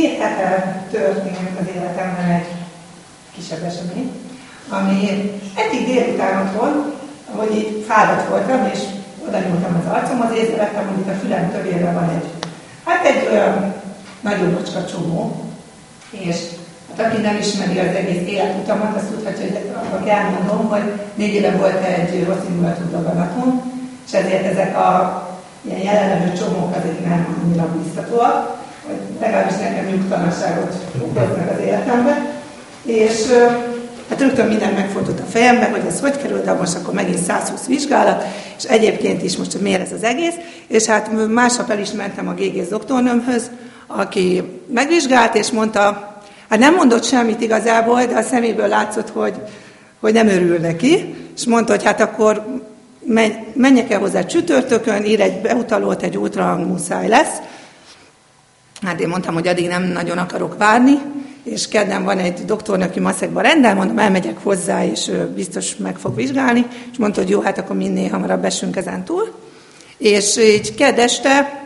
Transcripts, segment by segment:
két hete történt az életemben egy kisebb esemény, ami eddig délután volt, hogy így fáradt voltam, és oda nyúltam az arcomhoz, észrevettem, hogy itt a fülem tövére van egy, hát egy olyan nagyon bocska csomó, és hát aki nem ismeri az egész életutamat, azt tudhatja, hogy akkor elmondom, hogy négy éve volt egy rossz indulatú daganatom, és ezért ezek a ilyen jelenlevő csomók azért nem annyira biztatóak, vagy legalábbis nekem nyugtalanságot okoznak az életemben. És hát rögtön minden megfordult a fejembe, hogy ez hogy került, de most akkor megint 120 vizsgálat, és egyébként is most miért ez az egész. És hát másnap el is mentem a GGS doktornőmhöz, aki megvizsgált, és mondta, hát nem mondott semmit igazából, de a szeméből látszott, hogy, hogy nem örül neki, és mondta, hogy hát akkor menjek el hozzá csütörtökön, ír egy beutalót, egy ultrahang muszáj lesz. Hát én mondtam, hogy addig nem nagyon akarok várni, és kedden van egy doktor, aki maszekban rendel, mondom, elmegyek hozzá, és biztos meg fog vizsgálni, és mondta, hogy jó, hát akkor minél hamarabb esünk ezen túl. És így kedd este,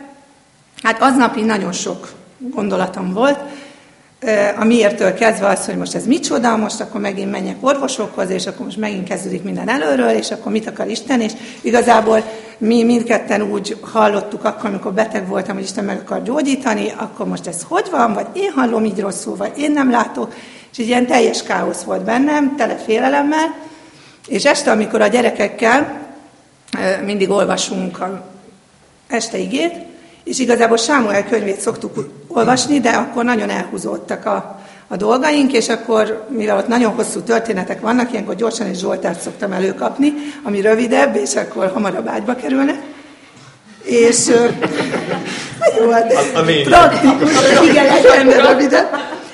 hát aznapi nagyon sok gondolatom volt, a miértől kezdve az, hogy most ez micsoda, most akkor megint menjek orvosokhoz, és akkor most megint kezdődik minden előről, és akkor mit akar Isten, és igazából mi mindketten úgy hallottuk akkor, amikor beteg voltam, hogy Isten meg akar gyógyítani, akkor most ez hogy van, vagy én hallom így rosszul, vagy én nem látok, és így ilyen teljes káosz volt bennem, tele félelemmel, és este, amikor a gyerekekkel mindig olvasunk a este igét, és igazából Sámuel könyvét szoktuk olvasni, de akkor nagyon elhúzódtak a, a dolgaink, és akkor, mivel ott nagyon hosszú történetek vannak, ilyenkor gyorsan egy Zsoltárt szoktam előkapni, ami rövidebb, és akkor hamarabb ágyba kerülne. És jó, hát praktikus, igen, legyen rövidebb.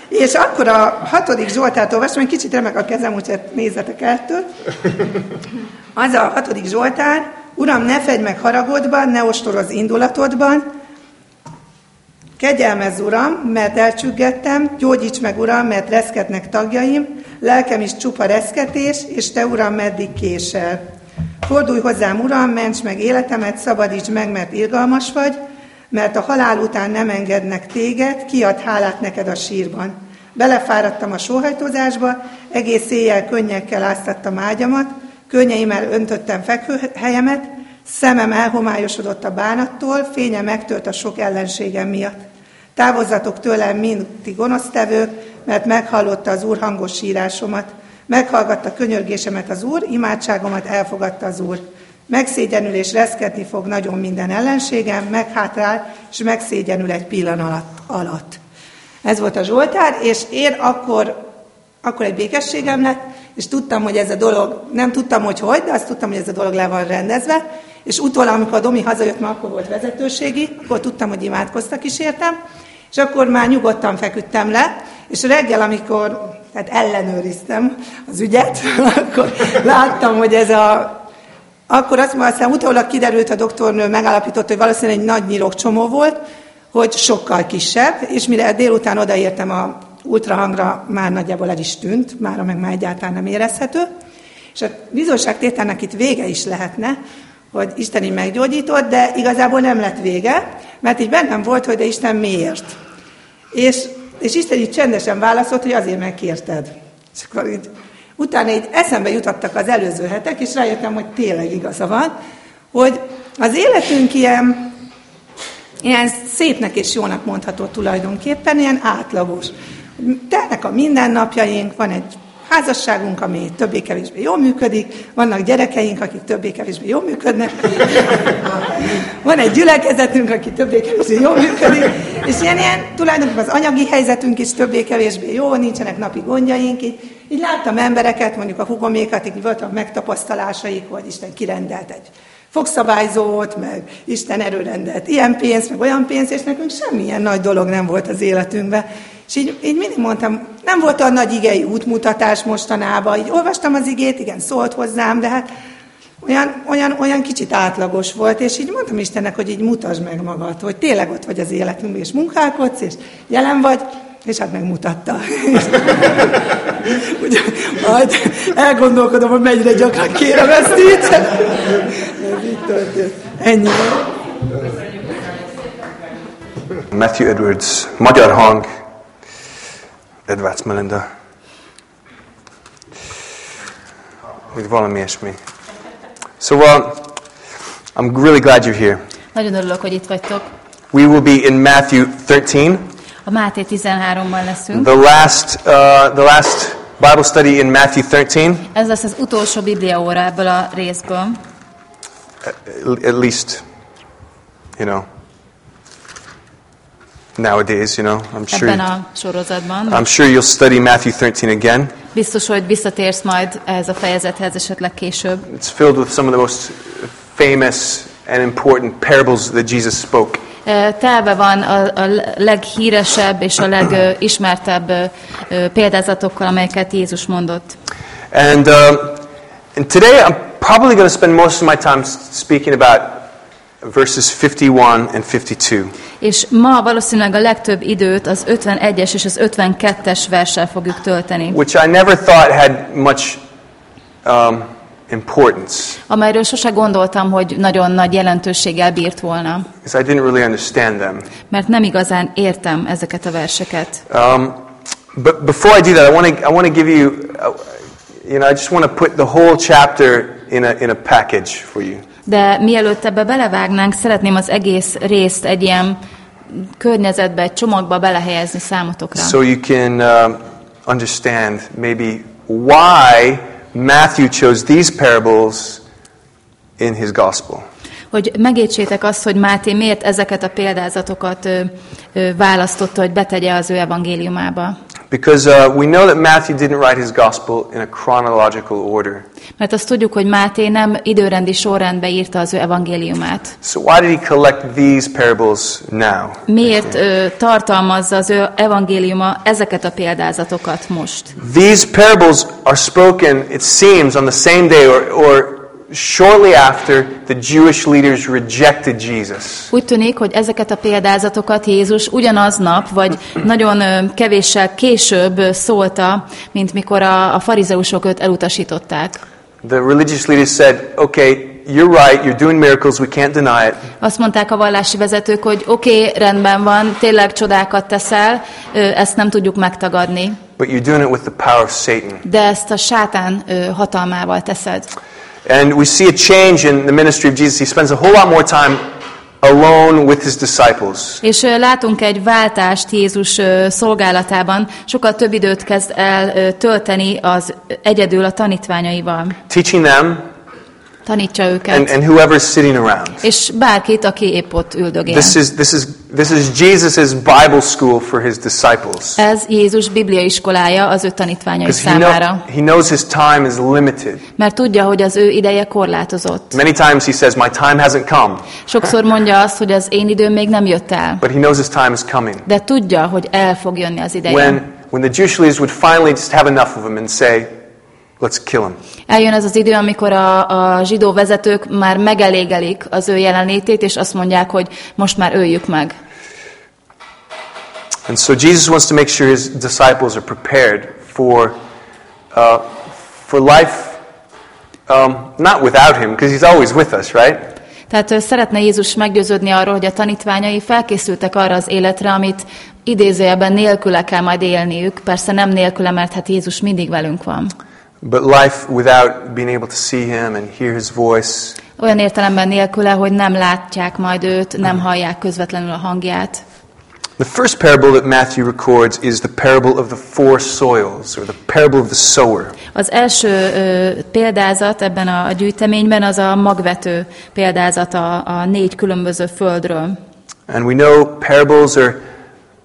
És akkor a hatodik Zsoltát olvastam, egy kicsit remek a kezem, úgyhogy nézzetek ettől. Az a hatodik Zsoltár, Uram, ne fegy meg haragodban, ne ostoroz indulatodban, Kegyelmez, Uram, mert elcsüggettem, gyógyíts meg, Uram, mert reszketnek tagjaim, lelkem is csupa reszketés, és Te, Uram, meddig késel. Fordulj hozzám, Uram, ments meg életemet, szabadíts meg, mert irgalmas vagy, mert a halál után nem engednek téged, kiad hálát neked a sírban. Belefáradtam a sóhajtozásba, egész éjjel könnyekkel áztattam ágyamat, könnyeimmel öntöttem fekvőhelyemet, szemem elhomályosodott a bánattól, fénye megtört a sok ellenségem miatt. Távozzatok tőlem, mind ti gonosztevők, mert meghallotta az Úr hangos sírásomat. Meghallgatta könyörgésemet az Úr, imádságomat elfogadta az Úr. Megszégyenül és reszketni fog nagyon minden ellenségem, meghátrál, és megszégyenül egy pillanat alatt. Ez volt a Zsoltár, és én akkor, akkor egy békességem lett, és tudtam, hogy ez a dolog, nem tudtam, hogy hogy, de azt tudtam, hogy ez a dolog le van rendezve, és utólag, amikor a Domi hazajött, már akkor volt vezetőségi, akkor tudtam, hogy imádkoztak is értem, és akkor már nyugodtan feküdtem le, és reggel, amikor tehát ellenőriztem az ügyet, akkor láttam, hogy ez a... Akkor azt mondom, aztán utólag kiderült, a doktornő megállapította, hogy valószínűleg egy nagy nyilokcsomó volt, hogy sokkal kisebb, és mire délután odaértem a ultrahangra, már nagyjából el is tűnt, már meg már egyáltalán nem érezhető. És a bizonságtételnek itt vége is lehetne, hogy Isten így meggyógyított, de igazából nem lett vége, mert így bennem volt, hogy de Isten miért. És, és Isten így csendesen válaszolt, hogy azért megkérted. És akkor így, utána így eszembe jutottak az előző hetek, és rájöttem, hogy tényleg igaza van, hogy az életünk ilyen, ilyen szépnek és jónak mondható tulajdonképpen, ilyen átlagos. Telnek a mindennapjaink, van egy házasságunk, ami többé-kevésbé jól működik, vannak gyerekeink, akik többé-kevésbé jól működnek, van egy gyülekezetünk, aki többé-kevésbé jól működik, és ilyen, ilyen tulajdonképpen az anyagi helyzetünk is többé-kevésbé jó, nincsenek napi gondjaink, így, így láttam embereket, mondjuk a hugomékat, akik voltak megtapasztalásaik, hogy Isten kirendelt egy fogszabályzót, meg Isten erőrendelt ilyen pénzt, meg olyan pénzt, és nekünk semmilyen nagy dolog nem volt az életünkben. És így, így mindig mondtam, nem volt olyan nagy igei útmutatás mostanában, így olvastam az igét, igen, szólt hozzám, de hát olyan, olyan, olyan kicsit átlagos volt, és így mondtam Istennek, hogy így mutasd meg magad, hogy tényleg ott vagy az életünkben, és munkálkodsz, és jelen vagy, és hát megmutatta. Ugye, majd elgondolkodom, hogy mennyire gyakran kérem ezt. Ez így. Ennyi. Matthew Edwards, magyar hang, Edvács Melinda. Vagy valami ilyesmi. Szóval, I'm really glad you're here. Nagyon örülök, hogy itt vagytok. We will be in Matthew 13, A Máté 13-ban leszünk. the last, uh, the last Bible study in Matthew 13, Ez lesz az utolsó Biblia óra ebből a részből. at at least, you know, nowadays, you know. I'm sure, Ebben a sorozatban. I'm sure you'll study Matthew 13 again. Biztos, hogy visszatérsz majd ehhez a fejezethez esetleg később. It's filled with some of the most famous and important parables that Jesus spoke. E, Telve van a, a leghíresebb és a legismertebb ö, ö, példázatokkal, amelyeket Jézus mondott. And, uh, and today I'm probably going to spend most of my time speaking about verses 51 and 52. És ma valószínűleg a legtöbb időt az 51-es és az 52-es verssel fogjuk tölteni, which I never thought had much um, importance amelyről sose gondoltam, hogy nagyon nagy jelentőséggel bírt volna, because I didn't really understand them. mert nem igazán értem ezeket a verseket. Um, but before I do that, I want to I want to give you, uh, you know, I just want to put the whole chapter in a in a package for you. De mielőtt ebbe belevágnánk, szeretném az egész részt egy ilyen környezetbe, egy csomagba belehelyezni számotokra. So you can um, understand maybe why Matthew chose these parables in his gospel. Hogy megértsétek azt, hogy Máté miért ezeket a példázatokat ö, ö, választotta, hogy betegye az ő evangéliumába. Because uh, we know that Matthew didn't write his gospel in a chronological order. Mert azt tudjuk, hogy Máté nem időrendi sorrendbe írta az ő evangéliumát. So why did he collect these parables now? Miért ö, tartalmazza az ő evangéliuma ezeket a példázatokat most? These parables are spoken, it seems, on the same day or, or shortly after the Jewish leaders rejected Jesus. Úgy tűnik, hogy ezeket a példázatokat Jézus ugyanaznap, vagy nagyon kevéssel később szólta, mint mikor a, a farizeusok őt elutasították. The religious leaders said, okay, you're right, you're doing miracles, we can't deny it, Azt mondták a vallási vezetők, hogy oké, okay, rendben van, tényleg csodákat teszel, ezt nem tudjuk megtagadni, but you're doing it with the power of Satan. de ezt a sátán hatalmával teszed. And we see a change in the ministry of Jesus. He spends a whole lot more time alone with his disciples. És látunk egy váltást Jézus szolgálatában, sokkal több időt kezd el tölteni az egyedül a tanítványaival. teaching them Tanítsa őket. and, and whoever's sitting around. és bárkit, aki épp ott üldögél. This is, this is, this is Jesus' Bible school for his disciples. Ez Jézus Biblia iskolája az ő tanítványai Because he, know, számára. he knows his time is limited. Mert tudja, hogy az ő ideje korlátozott. Many times he says, My time hasn't come. Sokszor mondja azt, hogy az én időm még nem jött el. But he knows his time is coming. De tudja, hogy el fog jönni az ideje. When, when the Jewish leaders would finally just have enough of him and say, Let's kill him. Eljön ez az idő, amikor a, a zsidó vezetők már megelégelik az ő jelenlétét, és azt mondják, hogy most már öljük meg. And so Jesus wants to make sure his disciples are prepared for, uh, for life, um, not without him, because he's always with us, right? Tehát szeretne Jézus meggyőződni arról, hogy a tanítványai felkészültek arra az életre, amit idézőjelben nélküle kell majd élniük. Persze nem nélküle, mert hát Jézus mindig velünk van. But life without being able to see him and hear his voice, Olyan értelemben nélküle, hogy nem látják majd őt, nem hmm. hallják közvetlenül a hangját. The first parable that Matthew records is the parable of the four soils, or the parable of the sower. Az első ö, példázat ebben a, a gyűjteményben az a magvető példázat a, a négy különböző földről. And we know parables are,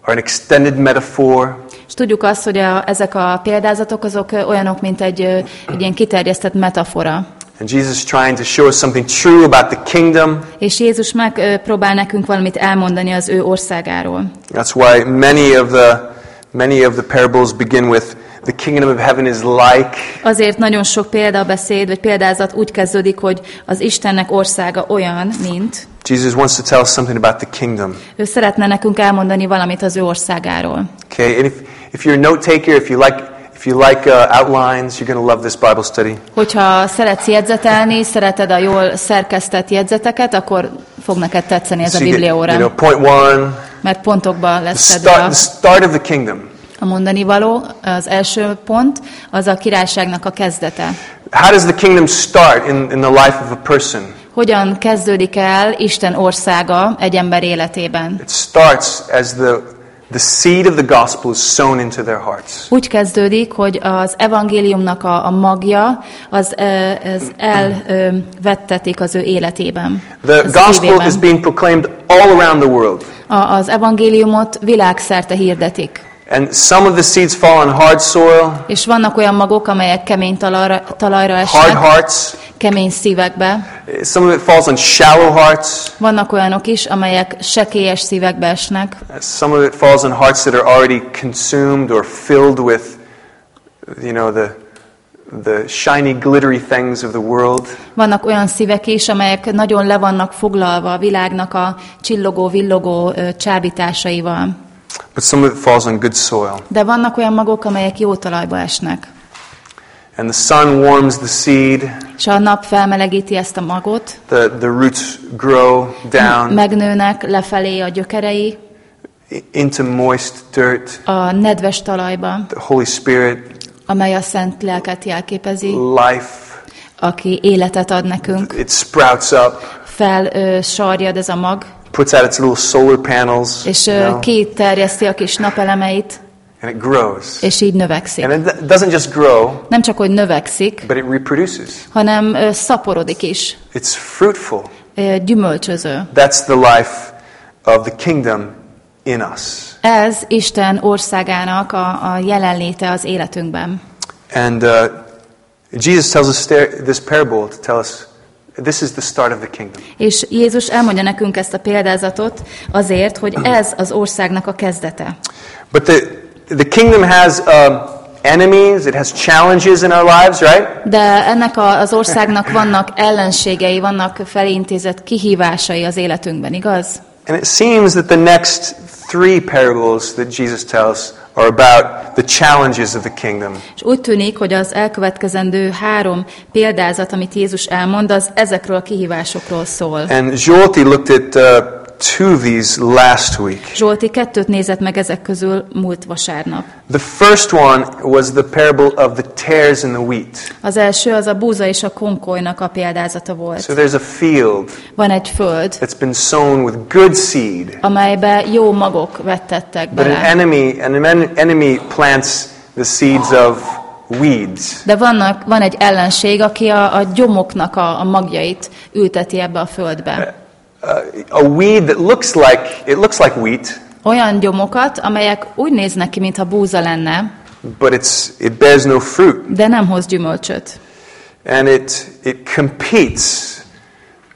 are an extended metaphor. És tudjuk azt, hogy a, ezek a példázatok azok olyanok, mint egy, egy ilyen kiterjesztett metafora. And Jesus is trying to show us something true about the kingdom. És Jézus megpróbál nekünk valamit elmondani az ő országáról. That's why many of the, many of the parables begin with the kingdom of heaven is like. Azért nagyon sok példabeszéd, vagy példázat úgy kezdődik, hogy az Istennek országa olyan, mint. Jesus wants to tell us something about the kingdom. Ő szeretne nekünk elmondani valamit az ő országáról. Okay, and if, if you're a note taker, if you like, if you like uh, outlines, you're going to love this Bible study. Hogyha szeretsz jegyzetelni, szereted a jól szerkesztett jegyzeteket, akkor fog neked tetszeni ez a So you, get, Biblia you know, point one, mert pontokba the lesz start, fedve the start of the kingdom. a, a mondani való, az első pont, az a királyságnak a kezdete. How does the kingdom start in, in the life of a person? Hogyan kezdődik el Isten országa egy ember életében? It starts as the, the seed of the gospel is sown into their hearts. Úgy kezdődik, hogy az evangéliumnak a, a magja az, az elvettetik az ő életében. The gospel is being proclaimed all around the world. A, az evangéliumot világszerte hirdetik. And some of the seeds fall on hard soil, És vannak olyan magok, amelyek kemény talajra, talajra hard esnek, hearts. Kemény szívekbe. Some of it falls on shallow hearts. Vannak olyanok is, amelyek sekélyes szívekbe esnek. Some of it falls on hearts that are already consumed or filled with, you know, the, the shiny, glittery things of the world. Vannak olyan szívek is, amelyek nagyon le vannak foglalva a világnak a csillogó, villogó csábításaival. But some of it falls on good soil. De vannak olyan magok, amelyek jó talajba esnek. And the sun warms the seed, És a nap felmelegíti ezt a magot, the, the roots grow down megnőnek lefelé a gyökerei. into moist dirt. a nedves talajba, The Holy Spirit, amely a szent lelket jelképezi, life, aki életet ad nekünk. it sprouts up, Fel ö, sarjad ez a mag, puts out its little solar panels, és you know, kiterjeszti a kis napelemeit, and it grows. és így növekszik. And it doesn't just grow, Nem csak, hogy növekszik, but it reproduces. hanem szaporodik is, It's fruitful. gyümölcsöző. That's the life of the kingdom in us. Ez Isten országának a, a jelenléte az életünkben. And uh, Jesus tells us this parable to tell us this is the start of the kingdom. És Jézus elmondja nekünk ezt a példázatot azért, hogy ez az országnak a kezdete. But the, the kingdom has um, enemies, it has challenges in our lives, right? De ennek a, az országnak vannak ellenségei, vannak felintézett kihívásai az életünkben, igaz? And it seems that the next three parables that Jesus tells are about the challenges of the kingdom. És úgy tűnik, hogy az elkövetkezendő három példázat, amit Jézus elmond, az ezekről a kihívásokról szól. And Zsolti looked at uh, two of these last week. Zsolti kettőt nézett meg ezek közül múlt vasárnap. The first one was the parable of the tares in the wheat. Az első az a búza és a konkolynak a példázata volt. So there's a field Van egy föld, that's been sown with good seed, amelybe jó magok vettettek but an bele. enemy, an en- enemy plants the seeds of weeds. De vannak, van egy ellenség, aki a, a gyomoknak a, a magjait ülteti ebbe a földbe. A weed that looks like it looks like wheat, Olyan gyomokat, amelyek úgy néznek ki, mintha búza lenne, but it's it bears no fruit, de nem hoz gyümölcsöt. and it it competes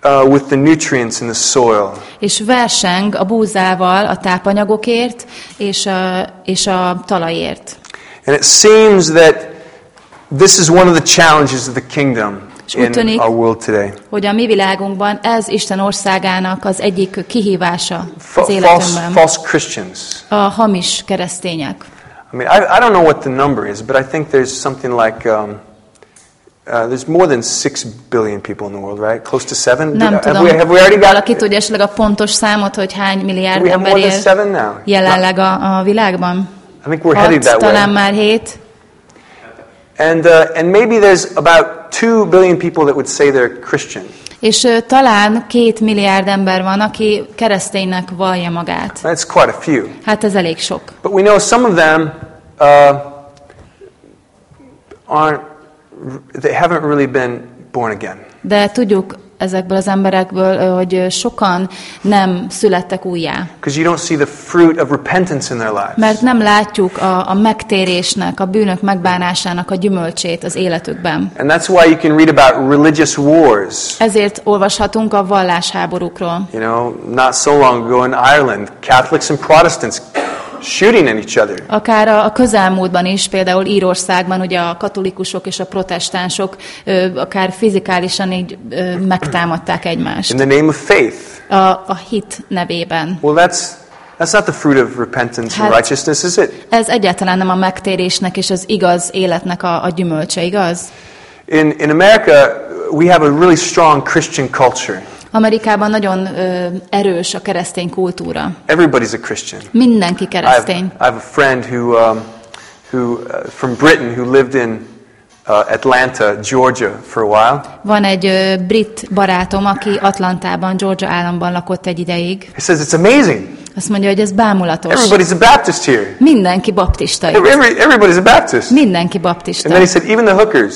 uh, with the nutrients in the soil. És verseng a búzával a tápanyagokért és a, és a talajért. And it seems that this is one of the challenges of the kingdom És úgy tűnik-. Hogy a mi világunkban ez Isten országának az egyik kihívása az életünkben. false Christians. A hamis keresztények. I mean, I, I don't know what the number is, but I think there's something like um, uh, there's more than six billion people in the world, right? Close to seven. Nem have, tudom, we, have we already got? valaki tudja esetleg a pontos számot, hogy hány milliárd have ember él jelenleg a, a világban? I think we're headed Hat, that talán way. már hét. And uh, and maybe there's about two billion people that would say they're Christian. És ö, talán két milliárd ember van, aki kereszténynek vallja magát. That's quite a few. Hát ez elég sok. But we know some of them uh, aren't. They haven't really been born again. De tudjuk ezekből az emberekből, hogy sokan nem születtek újjá. You don't see the fruit of repentance in their lives. Mert nem látjuk a, a megtérésnek, a bűnök megbánásának a gyümölcsét az életükben. And that's why you can read about religious wars. Ezért olvashatunk a vallásháborúkról. You know, not so long ago in Ireland, Catholics and Protestants shooting at each other. Akár a, a közelmúltban is, például Írországban ugye a katolikusok és a protestánsok ö, akár fizikálisan így ö, megtámadták egymást. In the name of faith. A, a hit nevében. Well, that's, that's not the fruit of repentance and Hát- righteousness, is it? Ez egyáltalán nem a megtérésnek és az igaz életnek a, a gyümölcse, igaz? In, in America, we have a really strong Christian culture. Amerikában nagyon ö, erős a keresztény kultúra. Everybody's a Christian. Mindenki I have, keresztény. I have a friend who, um, who, uh, from Britain who lived in uh, Atlanta, Georgia for a while. Van egy ö, brit barátom, aki Atlantában, Georgia államban lakott egy ideig. He says, It's amazing. Azt mondja, hogy ez bámulatos. Everybody's a Baptist here. Mindenki baptista. Every, everybody's a Baptist. Mindenki And then he baptista. said, Even the hookers,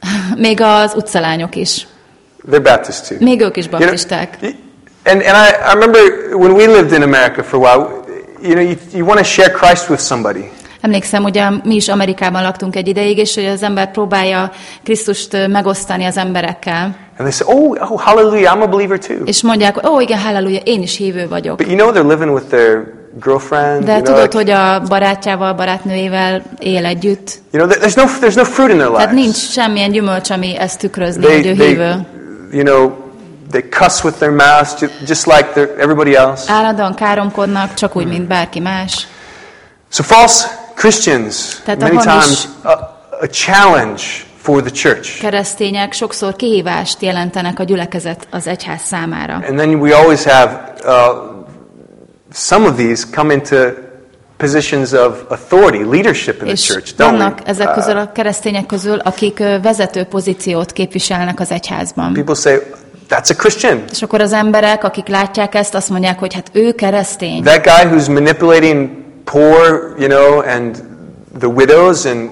Még az utcalányok is. They're Baptist too. Még ők is You know, baptisták. and and I, I remember when we lived in America for a while, you know, you, you want to share Christ with somebody. Emlékszem, ugye mi is Amerikában laktunk egy ideig, és hogy az ember próbálja Krisztust megosztani az emberekkel. And they say, oh, oh, hallelujah, I'm a believer too. És mondják, ó, igen, halleluja, én is hívő vagyok. But you know they're living with their girlfriend. De you know, tudod, like- hogy a barátjával, barátnőjével él együtt. you know, there's no, there's no fruit in their Tehát lives. nincs semmilyen gyümölcs, ami ezt tükrözni, They, hogy ő they, hívő. You know, they cuss with their mouths ju- just like everybody else. Állandóan káromkodnak, csak úgy, mint bárki más. So false Christians, Tehát many times, a, a challenge for the church. Keresztények sokszor kihívást jelentenek a gyülekezet az egyház számára. And then we always have uh, some of these come into positions of authority, leadership in the church, don't vannak we? ezek közül Uh, a keresztények közül, akik vezető pozíciót képviselnek az egyházban. people say, that's a Christian. És akkor az emberek, akik látják ezt, azt mondják, hogy hát ő keresztény. That guy who's manipulating poor, you know, and the widows and,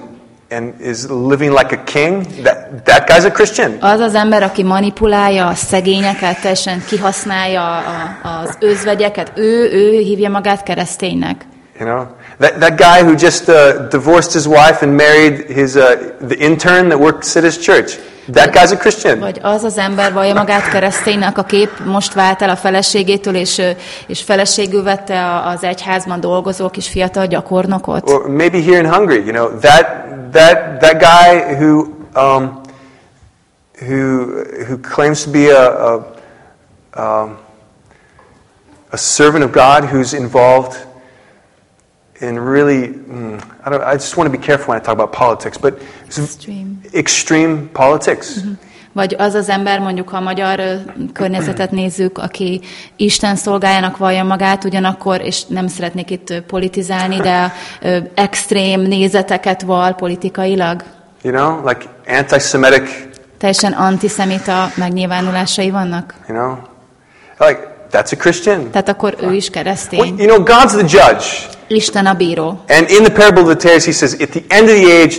and is living like a king, that, that guy's a Christian. Az az ember, aki manipulálja a szegényeket, teljesen kihasználja a, az özvegyeket, ő, ő hívja magát kereszténynek. You know, that, that guy who just uh, divorced his wife and married his uh, the intern that works at his church. That guy's a Christian. Vagy az az ember vallja magát kereszténynek, aki épp most vált el a feleségétől, és, és feleségül vette a- az egyházban dolgozó kis fiatal gyakornokot. Or maybe here in Hungary, you know, that that that guy who um, who who claims to be a a, um, a servant of God who's involved in really mm, I don't I just want to be careful when I talk about politics, but Extreme. extreme politics. Vagy az az ember, mondjuk ha a magyar környezetet nézzük, aki Isten szolgájának vallja magát, ugyanakkor, és nem szeretnék itt politizálni, de ö, extrém nézeteket val politikailag, You know, like anti-Semitic. teljesen antiszemita megnyilvánulásai vannak. You know, like that's a Christian. Tehát akkor ő is Well, keresztény. you know, God's the judge. Isten a bíró. And in the parable of the tares, he says, at the end of the age,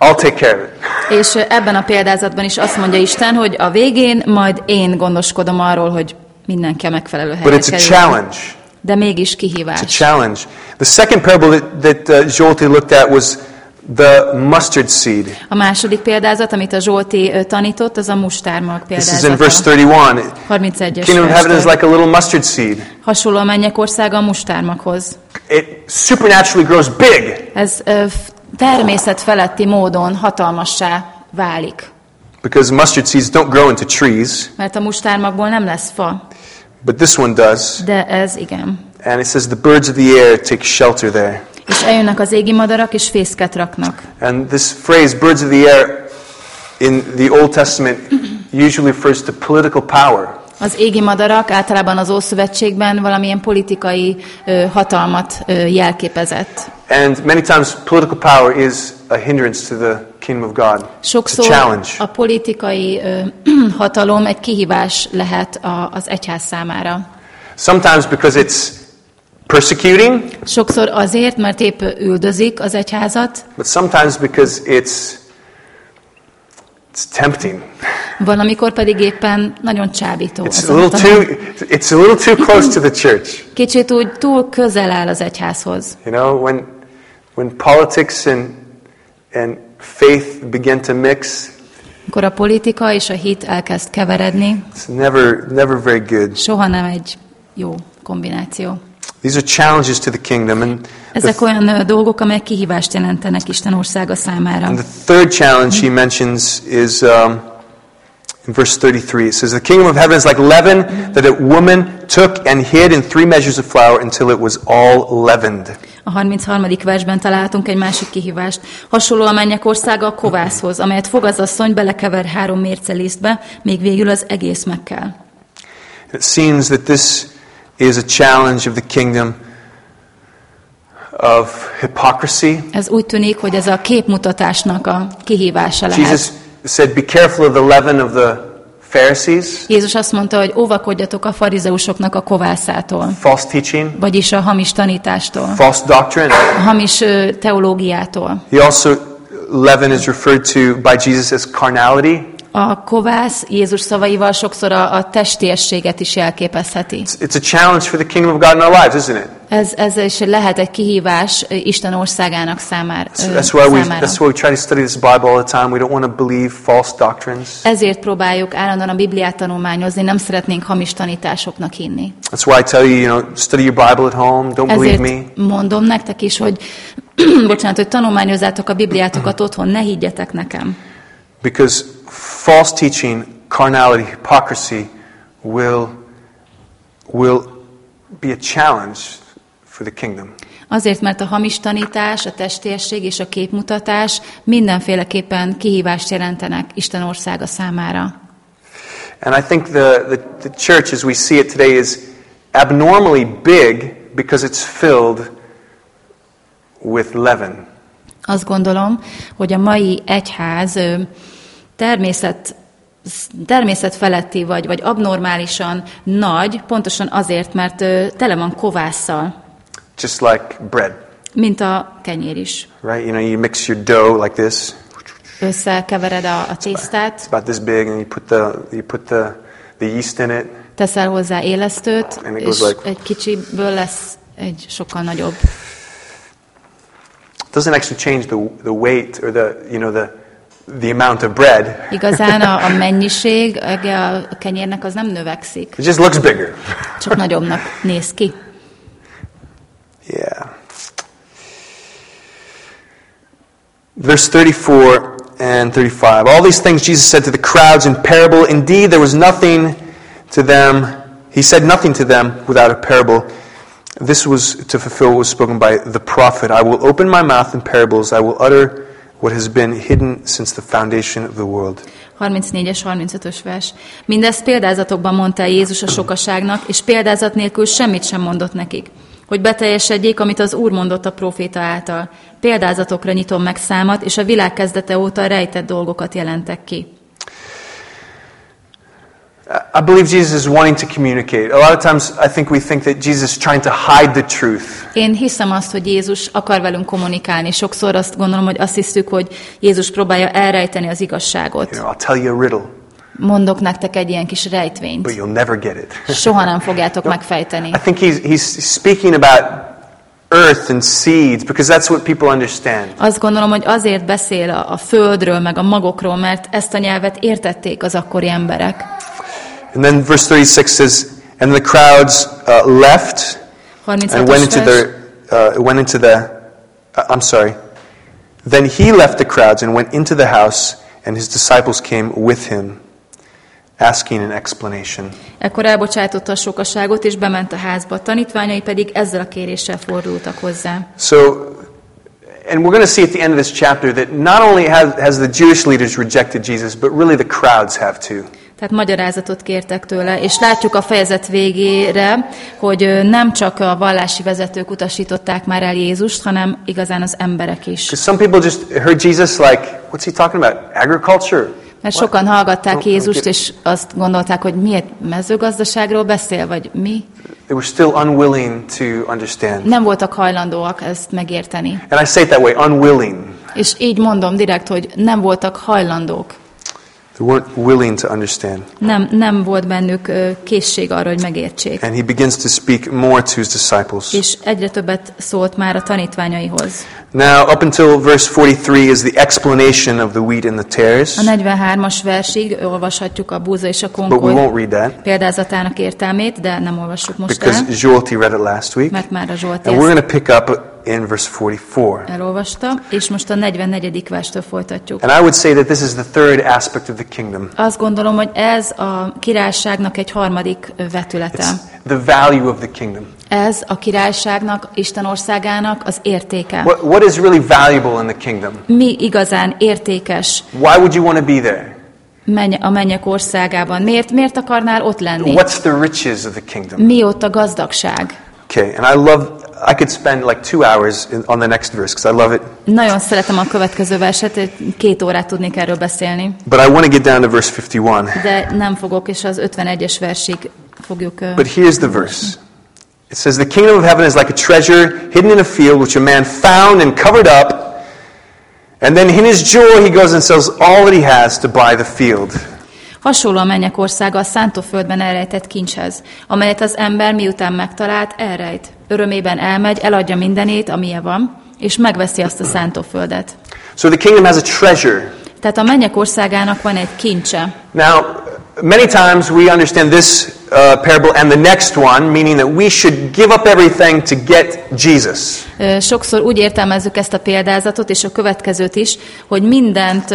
I'll take care of it. És ebben a példázatban is azt mondja Isten, hogy a végén majd én gondoskodom arról, hogy mindenki a megfelelő But helyre it's a kerül. challenge. De mégis It's a kihívás. challenge. The second parable that, that uh, Jolte looked at was the mustard seed. A második példázat, amit a Zsolti tanított, az a mustármag This is in verse példázata. 31. 31-es Kingdom of heaven is like a little mustard seed. Hasonló a mennyek országa a mustármaghoz. It supernaturally grows big Ez természet feletti módon hatalmassá válik. because mustard seeds don't grow into trees, Mert a mustármagból nem lesz fa, but this one does. de ez igen. And it says the birds of the air take shelter there. És eljönnek az égi madarak, és fészket raknak. And this phrase, birds of the air, in the Old Testament, usually refers to political power. Az égi madarak általában az Ószövetségben valamilyen politikai ö, hatalmat ö, jelképezett. And many times, political power is a hindrance to the kingdom of God. Sokszor challenge. a politikai ö, hatalom egy kihívás lehet a, az egyház számára. Sometimes because it's persecuting, Sokszor azért, mert épp üldözik az egyházat, but sometimes because it's it's tempting. van, amikor pedig éppen nagyon csábító. It's a little too it's a little too close to the church. Kicsit úgy túl közel áll az egyházhoz. You know, when when politics and and faith begin to mix, Amikor a politika és a hit elkezd keveredni, it's never never very good. soha nem egy jó kombináció. These are challenges to the kingdom and Ezek olyan dolgok, amelyek kihívást jelentenek Isten országa számára. And the third challenge he mentions is um, in verse 33. It says, The kingdom of heaven is like leaven that a woman took and hid in three measures of flour until it was all leavened. A 33. versben találtunk egy másik kihívást. Hasonló a mennyek országa a kovászhoz, amelyet fogazasszony belekever három mérce lisztbe, még végül az egész meg kell. It seems that this is a challenge of the kingdom of hypocrisy. Ez úgy tűnik, hogy ez a képmutatásnak a kihívása lehet. Jesus said, Be careful of the leaven of the Pharisees, Jézus azt mondta, hogy óvakodjatok a farizeusoknak a kovászától, false teaching, vagyis a hamis tanítástól, false doctrine. a hamis teológiától. He also, leaven is referred to by Jesus as carnality. A kovász Jézus szavaival sokszor a, a testiességet is jelképezheti. It's a challenge for the kingdom of God in our lives, isn't it? Ez, ez is lehet egy kihívás Isten országának számár, ö, That's why, we, számára. that's why we try to study this Bible all the time. We don't want to believe false doctrines. Ezért próbáljuk állandóan a Bibliát tanulmányozni, nem szeretnénk hamis tanításoknak hinni. That's why I tell you, you know, study your Bible at home. Don't believe me. Ezért mondom nektek is, hogy bocsánat, hogy tanulmányozzátok a Bibliátokat otthon, ne higgyetek nekem. Because false teaching, carnality, hypocrisy will, will be a challenge for the kingdom. Azért, mert a hamis tanítás, a testiesség és a képmutatás mindenféleképpen kihívást jelentenek Isten országa számára. And I think the, the, the church, as we see it today, is abnormally big because it's filled with leaven. Azt gondolom, hogy a mai egyház természet természet feletti vagy, vagy abnormálisan nagy, pontosan azért, mert ö, tele van kovásszal, Just like bread, mint a kenyér is. right? You know, you mix your dough like this. Összekevered a, a tésztát, It's about this big, and you put the, you put the, the yeast in it. teszel hozzá élesztőt, And it és like- egy kicsiből lesz egy sokkal nagyobb. It doesn't actually change the, the weight or the, you know, the, the amount of bread. Igazán a, a mennyiség a kenyérnek az nem növekszik, It just looks bigger. csak nagyobbnak néz ki. Yeah. Verse 34 and 35. All these things Jesus said to the crowds in parable. Indeed, there was nothing to them, he said nothing to them without a parable. This was to fulfill what was spoken by the prophet. I will open my mouth in parables. I will utter what has been hidden since the foundation of the world. 34-es, 35-ös vers. Mindezt példázatokban mondta Jézus a sokaságnak, és példázat nélkül semmit sem mondott nekik. Hogy beteljesedjék, amit az Úr mondott a proféta által. Példázatokra nyitom meg számat, és a világ kezdete óta rejtett dolgokat jelentek ki. I believe Jesus is wanting to communicate. A lot of times I think we think that Jesus is trying to hide the truth. Én hiszem azt, hogy Jézus akar velünk kommunikálni. Sokszor azt gondolom, hogy azt hiszük, hogy Jézus próbálja elrejteni az You igazságot. know, I'll tell you a riddle, Mondok nektek egy ilyen kis rejtvényt. but you'll never get it. Soha nem fogjátok megfejteni. I think he's, he's speaking about earth and seeds because that's what people understand. Azt gondolom, hogy azért beszél a, a földről, meg a magokról, mert ezt a nyelvet értették az akkori emberek. And then verse 36 says, And the crowds uh, left and went into, their, uh, went into the, uh, I'm sorry. Then he left the crowds and went into the house, and his disciples came with him, asking an explanation. Ekkor elbocsátotta a sokaságot, és bement a házba. Tanítványai pedig ezzel a kéréssel fordultak hozzá. So, and we're going to see at the end of this chapter that not only has, has the Jewish leaders rejected Jesus, but really the crowds have too. Tehát magyarázatot kértek tőle, és látjuk a fejezet végére, hogy nem csak a vallási vezetők utasították már el Jézust, hanem igazán az emberek is. Some people just heard Jesus like, what's he talking about? Agriculture? Mert sokan hallgatták Jézust, és azt gondolták, hogy miért mezőgazdaságról beszél, vagy mi? They were still unwilling to understand. Nem voltak hajlandóak ezt megérteni. And I say it that way, unwilling. És így mondom direkt, hogy nem voltak hajlandók. They weren't willing to understand. Nem, nem volt bennük készség arra, hogy megértsék. And he begins to speak more to his disciples. És egyre többet szólt már a tanítványaihoz. Now, up until verse 43 is the explanation of the wheat and the tares, A 43-as versig olvashatjuk a búza és a but we konkoly won't read that példázatának értelmét, de nem olvassuk most because el, Jolty read it last week. mert már a Zsolti And we're going to pick up in verse 44. elolvasta, és most a 44. verstől folytatjuk. And I would say that this is the third aspect of the kingdom. Azt gondolom, hogy ez a királyságnak egy harmadik vetülete. It's the value of the kingdom. Ez a királyságnak, Isten országának az értéke. What, what is really valuable in the kingdom? Mi igazán értékes Why would you want to be there? menny- a mennyek országában? Miért, miért akarnál ott lenni? What's the riches of the kingdom? Mi ott a gazdagság? Okay, and I love I could spend like two hours on the next verse because I love it. Nagyon szeretem a következő verset, két órát tudnék erről beszélni, But I want to get down to verse 51. de nem fogok, és az 51-es versig fogjuk... But here's the verse. It says, The kingdom of heaven is like a treasure hidden in a field, which a man found and covered up. And then in his joy, he goes and sells all that he has to buy the field. Hasonló a mennyek országa a szántóföldben elrejtett kincshez, amelyet az ember miután megtalált, elrejt. Örömében elmegy, eladja mindenét, amilyen van, és megveszi azt a szántóföldet. So the kingdom has a treasure. Tehát a mennyek országának van egy kincse. Now, many times we understand this uh, parable and the next one, meaning that we should give up everything to get Jesus. Sokszor úgy értelmezzük ezt a példázatot, és a következőt is, hogy mindent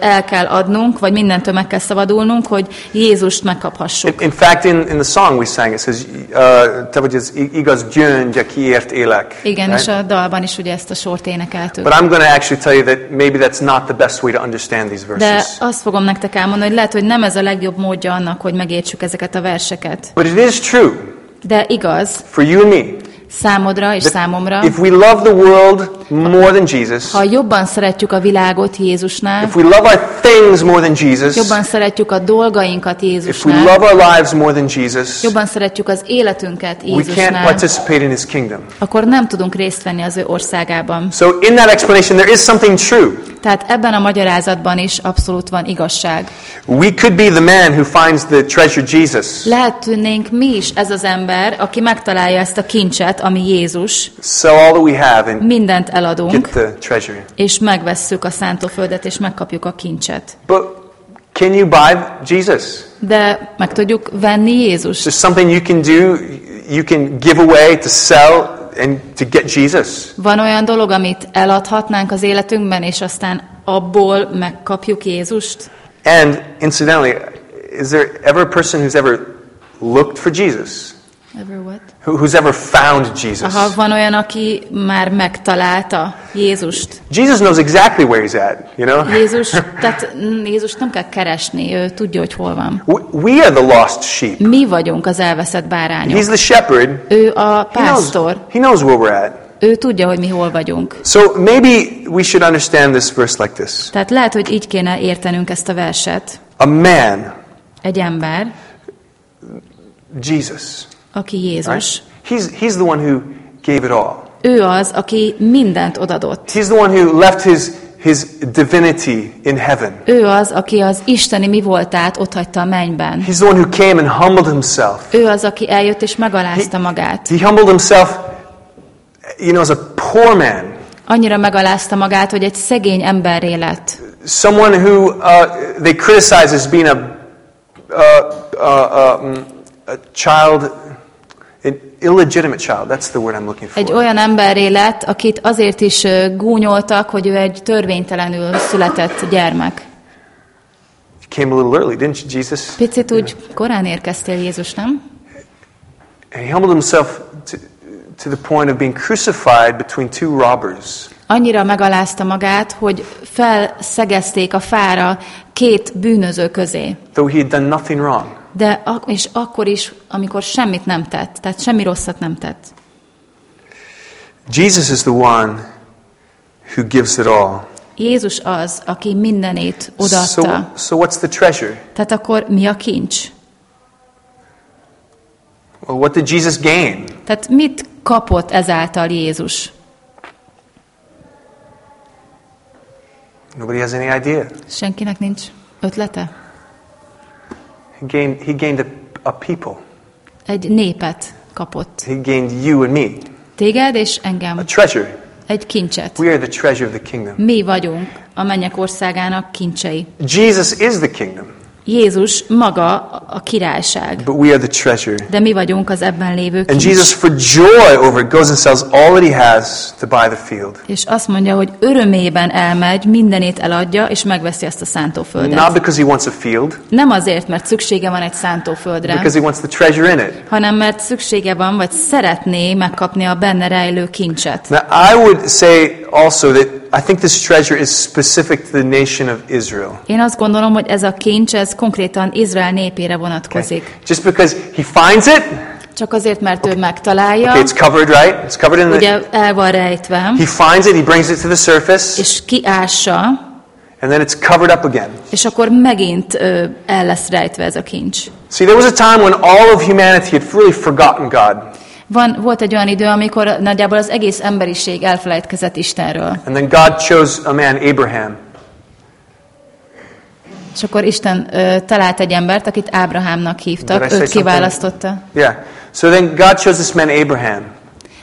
el kell adnunk, vagy mindentől meg kell szabadulnunk, hogy Jézust megkaphassuk. In, in fact, in, in the song we sang, it says, uh, te vagy az igaz gyöngy, akiért élek. Igen, right? és a dalban is ugye ezt a sort énekeltük. But I'm going to actually tell you that maybe that's not the best way to understand these De verses. azt fogom nektek elmondani, hogy lehet, hogy nem ez a legjobb módja annak, hogy megértsük ezeket a verseket. But it is true De igaz, for you and me. Számodra és számomra, If we love the world more than Jesus, ha jobban szeretjük a világot Jézusnál, if we love our things more than Jesus, jobban szeretjük a dolgainkat if we Jézusnál, love our lives more than Jesus, jobban szeretjük az életünket we can't Jézusnál, participate in his kingdom. akkor nem tudunk részt venni az ő országában. So in that explanation, there is something true. Tehát ebben a magyarázatban is abszolút van igazság. We could be the man who finds the treasure Jesus, Lehetnénk mi is ez az ember, aki megtalálja ezt a kincset, ami Jézus, sell all that we have and mindent eladunk, get the treasure. és megvesszük a szántóföldet, és megkapjuk a kincset. But can you buy Jesus? De meg tudjuk venni Jézust. There's something you can do. You can give away to sell and to get Jesus. Van olyan dolog, amit eladhatnánk az életünkben, és aztán abból megkapjuk Jézust? And incidentally, is there ever a person who's ever looked for Jesus? Ever what? Who- Who's ever found Jesus? Aha, van olyan, aki már megtalálta Jézust. Jesus knows exactly where he's at, you know? Jézus, tehát mm, Jézust nem kell keresni, ő tudja, hogy hol van. We- are the lost sheep. Mi vagyunk az elveszett He's bárányok. the shepherd. Ő a He knows, pásztor, he knows where we're at. ő tudja, hogy mi hol vagyunk. So maybe we should understand this verse like this. Tehát lehet, hogy így kéne értenünk ezt a verset. A man, Egy ember, Jesus, aki right? Jézus, He's, he's the one who gave it all. ő az, aki mindent odadott. He's the one who left his, his divinity in heaven. Ő az, aki az isteni mi voltát otthagyta a mennyben. He's the one who came and humbled himself. Ő az, aki eljött és megalázta magát. He humbled himself, you know, as a poor man, Annyira megalázta magát, hogy egy szegény emberré lett. someone who uh, they criticize as being a, uh, uh, um, a child, illegitimate child. That's the word I'm looking Egy for. olyan emberré lett, akit azért is gúnyoltak, hogy ő egy törvénytelenül született gyermek. You came a little early, didn't you, Jesus? Picit úgy korán érkeztél Jézus, nem? And he humbled himself to, to the point of being crucified between two robbers. Annyira megalázta magát, hogy felszegezték a fára két bűnöző közé. though he had done nothing wrong. De ak- és akkor is, amikor semmit nem tett, tehát semmi rosszat nem tett. Jesus is the one who gives it all. Jézus az, aki mindenét So, odaadta. so what's the treasure? Tehát akkor mi a kincs? Well, what did Jesus gain? Tehát mit kapott ezáltal Jézus? Nobody has any idea. Senkinek nincs ötlete? He gained, he gained a, a people. Egy népet kapott. He gained you and me. Téged és A engem. treasure. Egy kincset. We are the treasure of the kingdom. Mi vagyunk a mennyek országának kincsei. Jesus is the kingdom, Jézus maga a királyság, but we are the treasure. de mi vagyunk az ebben lévő And kincs. Jesus, for joy over it, goes and sells all that he has to buy the field. És azt mondja, hogy örömében elmegy, mindenét eladja, és megveszi ezt a szántóföldet. Not because he wants a field, Nem azért, mert szüksége van egy szántóföldre, because he wants the treasure in it. hanem mert szüksége van, vagy szeretné megkapni a benne rejlő kincset. Now, I would say also that I think this treasure is specific to the nation of Israel. Én azt gondolom, hogy ez a kincs, ez konkrétan Izrael népére vonatkozik. Just because he finds it Csak azért, mert ő megtalálja, Okay, it's covered, right? It's covered in the. ugye el van rejtve, He finds it, he brings it to the surface, és kiássa, and then it's covered up again. és akkor megint ö, el lesz rejtve ez a kincs. See, there was a time when all of humanity had really forgotten God. Van, volt egy olyan idő, amikor nagyjából az egész emberiség elfelejtkezett Istenről. And then God chose a man, Abraham. És akkor Isten ö, talált egy embert, akit Ábrahámnak hívtak, őt kiválasztotta. Yeah. So then God chose this man, Abraham.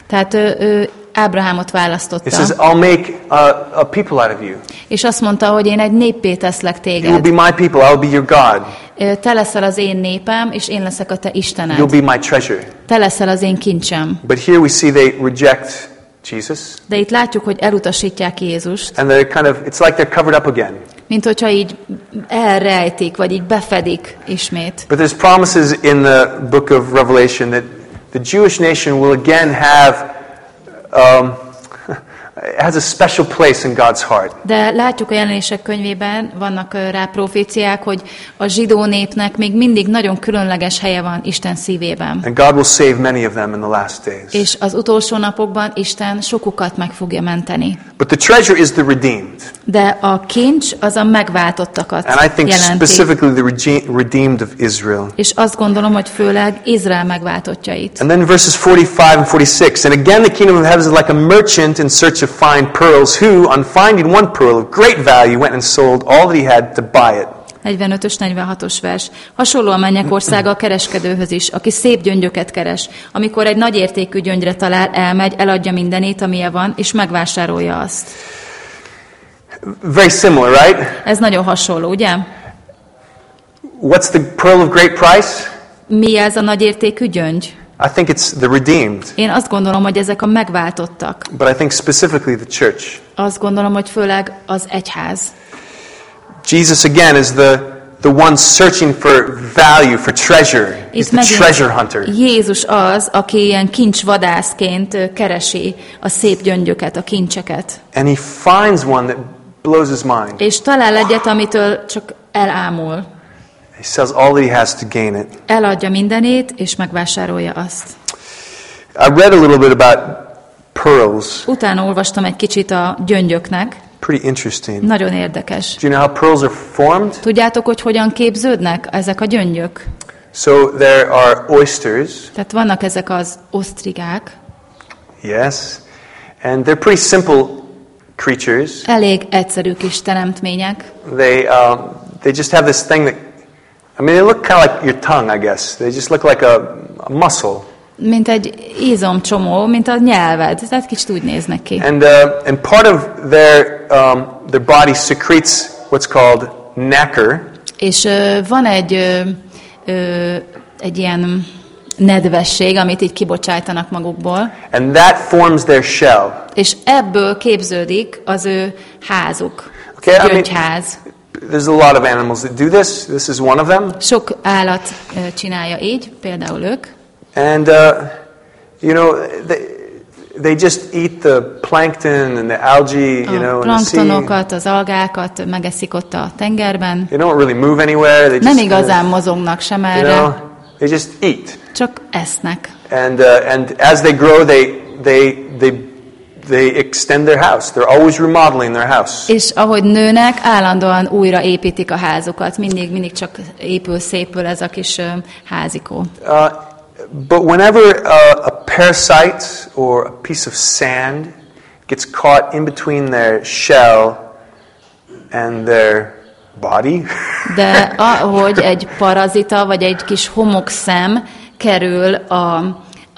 Tehát ő, ő Ábrahámot He választotta. says, I'll make a, a people out of you. És azt mondta, hogy én egy néppé teszlek You will téged. be my people, I will be your God. Te leszel az én népem, és én leszek a te You'll Istened. be my treasure. Te leszel az én kincsem. But here we see they reject Jesus. De itt látjuk, hogy elutasítják Jézust, And they're kind of, it's like they're covered up again. mint hogyha így elrejtik, vagy így befedik ismét. But there's promises in the book of Revelation that the Jewish nation will again have, um, has a special place in God's heart. De látjuk a jelenések könyvében, vannak rá proféciák, hogy a zsidó népnek még mindig nagyon különleges helye van Isten szívében. And God will save many of them in the last days. És az utolsó napokban Isten sokukat meg fogja menteni. But the treasure is the redeemed. De a kincs az a megváltottakat And I think jelenti. specifically the redeemed of Israel. És azt gondolom, hogy főleg Izrael megváltottjait. And then verses 45 and 46. And again, the kingdom of heaven is like a merchant in search of fine pearls, who, on finding one pearl of great value, went and sold all that he had to buy it. 45-ös, 46-os vers. Hasonló a mennyek országa a kereskedőhöz is, aki szép gyöngyöket keres. Amikor egy nagy értékű gyöngyre talál, elmegy, eladja mindenét, amilyen van, és megvásárolja azt. Very similar, right? Ez nagyon hasonló, ugye? What's the pearl of great price? Mi ez a nagy értékű gyöngy? I think it's the redeemed, Én azt gondolom, hogy ezek a megváltottak. but I think specifically the church. Azt gondolom, hogy főleg az egyház. Jesus again is the the one searching for value, for treasure. He's the treasure hunter. Jézus az, aki ilyen kincsvadászként keresi a szép gyöngyöket, a kincseket. And he finds one that blows his mind. És talál egyet, amitől csak elámul. He sells all that he has to gain it. Eladja mindenét, és megvásárolja azt. I read a little bit about pearls. Utána olvastam egy kicsit a gyöngyöknek. Pretty interesting. Nagyon érdekes. Do you know how pearls are formed? Tudjátok, hogy hogyan képződnek ezek a gyöngyök? So there are oysters, Tehát vannak ezek az osztrigák, yes, and they're pretty simple creatures. elég egyszerű kis teremtmények. They um, they just have this thing that I mean, they look kind of like your tongue, I guess. They just look like a, a muscle. Mint egy ízomcsomó, mint a nyelved. Tehát kicsit úgy néznek ki. And, uh, and part of their, um, their body secretes what's called nacre, És ö, van egy, ö, egy ilyen nedvesség, amit így kibocsájtanak magukból, and that forms their shell. és ebből képződik az ő házuk, Okay, I mean-. There's a lot of animals that do this. This is one of them. Sok állat csinálja így, például ők, And, uh, you know, they, they just eat the plankton and the algae, you know, planktonokat, az algákat megeszik ott a tengerben. They don't really move anywhere. They Nem just, igazán mozognak sem you erre, know, they just eat. csak esznek. And, uh, and as they grow, they, they, they, they extend their house. They're always remodeling their house. És ahogy nőnek, állandóan újra építik a házukat. Mindig, mindig csak épül, szépül ez a kis házikó. Uh, but whenever uh, a parasite or a piece of sand gets caught in between their shell and their body, De ahogy egy parazita, vagy egy kis homokszem kerül a,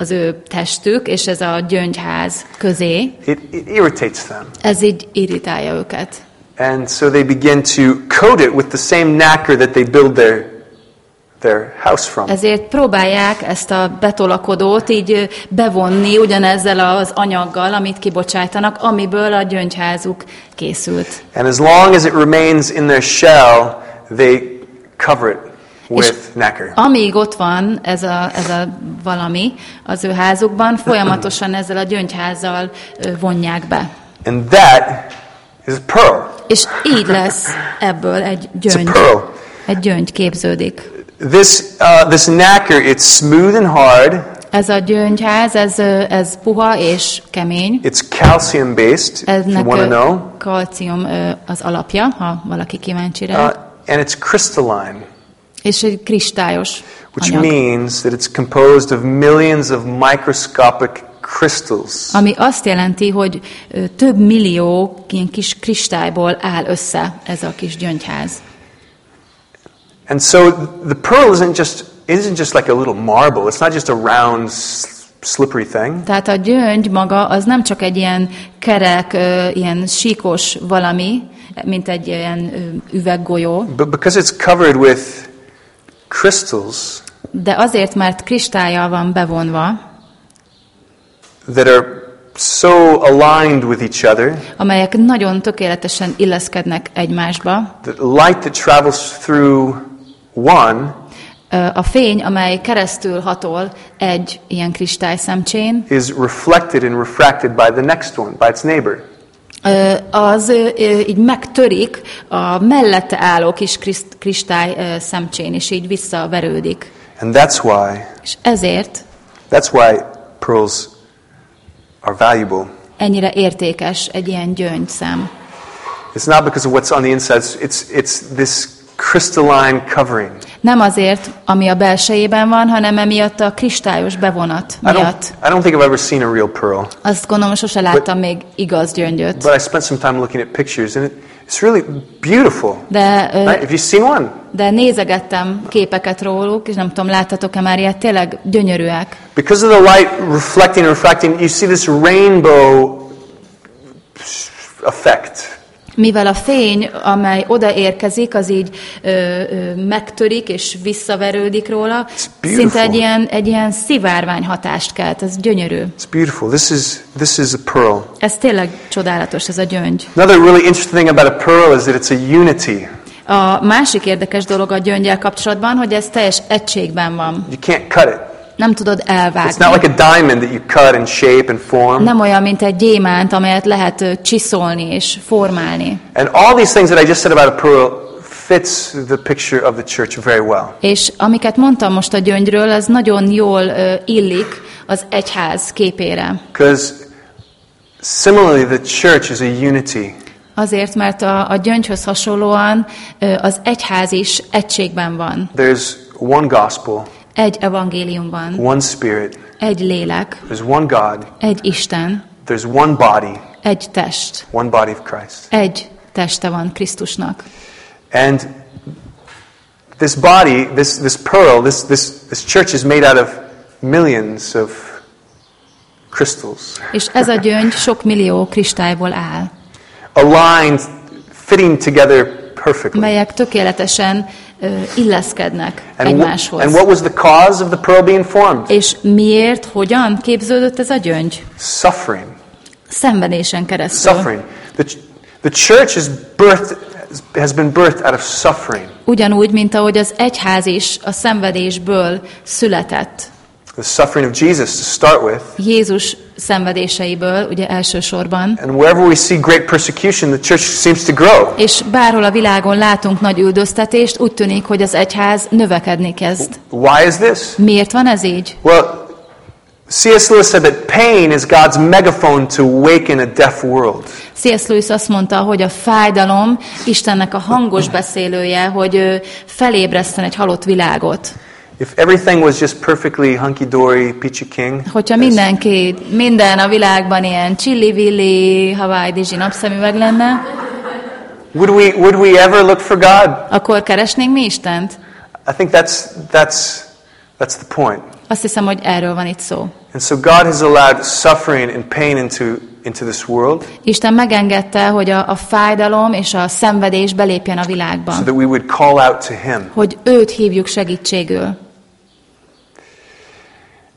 az ő testük, és ez a gyöngyház közé, it, it irritates them. ez így irritálja őket. And so they begin to coat it with the same nacre that they build their, their house from. Ezért próbálják ezt a betolakodót így bevonni ugyanezzel az anyaggal, amit kibocsájtanak, amiből a gyöngyházuk készült. And as long as it remains in their shell, they cover it with nacre. Amíg ott van ez a, ez a valami az ő házukban, folyamatosan ezzel a gyöngyházzal vonják be. And that is pearl. És így lesz ebből egy It's a gyöngy. pearl. Egy gyöngy képződik. This, uh, this nacre, it's smooth and hard, Ez a gyöngyház, ez, ez puha és kemény. It's calcium based, if you Ennek want to know. kalcium az alapja, ha valaki kíváncsi rá. Uh, and it's crystalline, és egy kristályos which anyag. means that it's composed of millions of microscopic crystals. Ami azt jelenti, hogy több millió ilyen kis kristályból áll össze ez a kis gyöngyház. And so the pearl isn't just isn't just like a little marble. It's not just a round, slippery thing. Tehát a gyöngy maga az nem csak egy ilyen kerek, ilyen síkos valami, mint egy ilyen üveggolyó, But because it's covered with crystals de azért, mert kristályjal van bevonva, that are so aligned with each other, amelyek nagyon tökéletesen illeszkednek egymásba, the light that travels through one a fény, amely keresztül hatol egy ilyen kristályszemcsén, is reflected and refracted by the next one, by its neighbor. Az így megtörik a mellette álló kis kristály szemcsén, és így visszaverődik. And that's why És ezért that's why pearls are valuable. ennyire értékes egy ilyen gyöngyszem. It's not because of what's on the inside. It's, it's this crystalline covering. Nem azért, ami a belsejében van, hanem emiatt a kristályos bevonat I don't, miatt. I don't think I've ever seen a real pearl, Azt gondolom, sose láttam még igaz gyöngyöt. but I spent some time looking at pictures, and it, it's really beautiful. De, ö? Have you seen one? de nézegettem képeket róluk, és nem tudom, láttatok-e már ilyet, tényleg gyönyörűek. Because of the light reflecting and refracting, you see this rainbow effect. Mivel a fény, amely odaérkezik, az így ö, ö, megtörik és visszaverődik róla, szinte egy ilyen, egy ilyen szivárvány hatást kelt, ez gyönyörű. It's beautiful. This is, this is a pearl. Ez tényleg csodálatos, ez a gyöngy. Another really interesting thing about a pearl is that it's a unity. A másik érdekes dolog a gyöngyel kapcsolatban, hogy ez teljes egységben van. You can't cut it. Nem tudod It's not elvágni. like a diamond that you cut and shape and form. Nem olyan, mint egy gyémánt, amelyet lehet csiszolni és formálni. And all these things that I just said about a pearl fits the picture of the church very well. És amiket mondtam most a gyöngyről, az nagyon jól illik az egyház képére. Because similarly, the church is a unity. Azért, mert a, a gyöngyhöz hasonlóan az egyház is egységben van. There's one gospel, Egy evangélium van, one spirit, egy lélek, there's one God, egy Isten, there's one body, egy test, one body of Christ. egy teste van Krisztusnak. And this body, this, this pearl, this, this, this church is made out of millions of crystals, És ez a gyöngy sok millió kristályból áll, aligned, fitting together perfectly. melyek tökéletesen illeszkednek And, egymáshoz. and what was the cause of the pearl being formed? És miért, hogyan képződött ez a gyöngy? Suffering. Szenvedésen keresztül. Suffering. The, the church is birthed, has been birthed out of suffering. Ugyanúgy, mint ahogy az egyház is a szenvedésből született. The suffering of Jesus to start with. Jézus szenvedéseiből, ugye elsősorban. And wherever we see great persecution, the church seems to grow. És bárhol a világon látunk nagy üldöztetést, úgy tűnik, hogy az egyház növekedni kezd. Why is this? Miért van ez így? Well, C.S. Lewis said that pain is God's megaphone to awaken a deaf world. C.S. Lewis azt mondta, hogy a fájdalom Istennek a hangos beszélője, hogy felébreszten egy halott világot. If everything was just perfectly hunky-dory, peachy king, Hogyha mindenki, minden a világban ilyen csilli-villi, Hawaii Dizsi napszemüveg lenne, would we, would we ever look for God? akkor keresnénk mi Istent? I think that's, that's, that's the point. Azt hiszem, hogy erről van itt szó. And so God has allowed suffering and pain into, into this world Isten megengedte, hogy a, a fájdalom és a szenvedés belépjen a so világban. that we would call out to Him. Hogy őt hívjuk segítségül.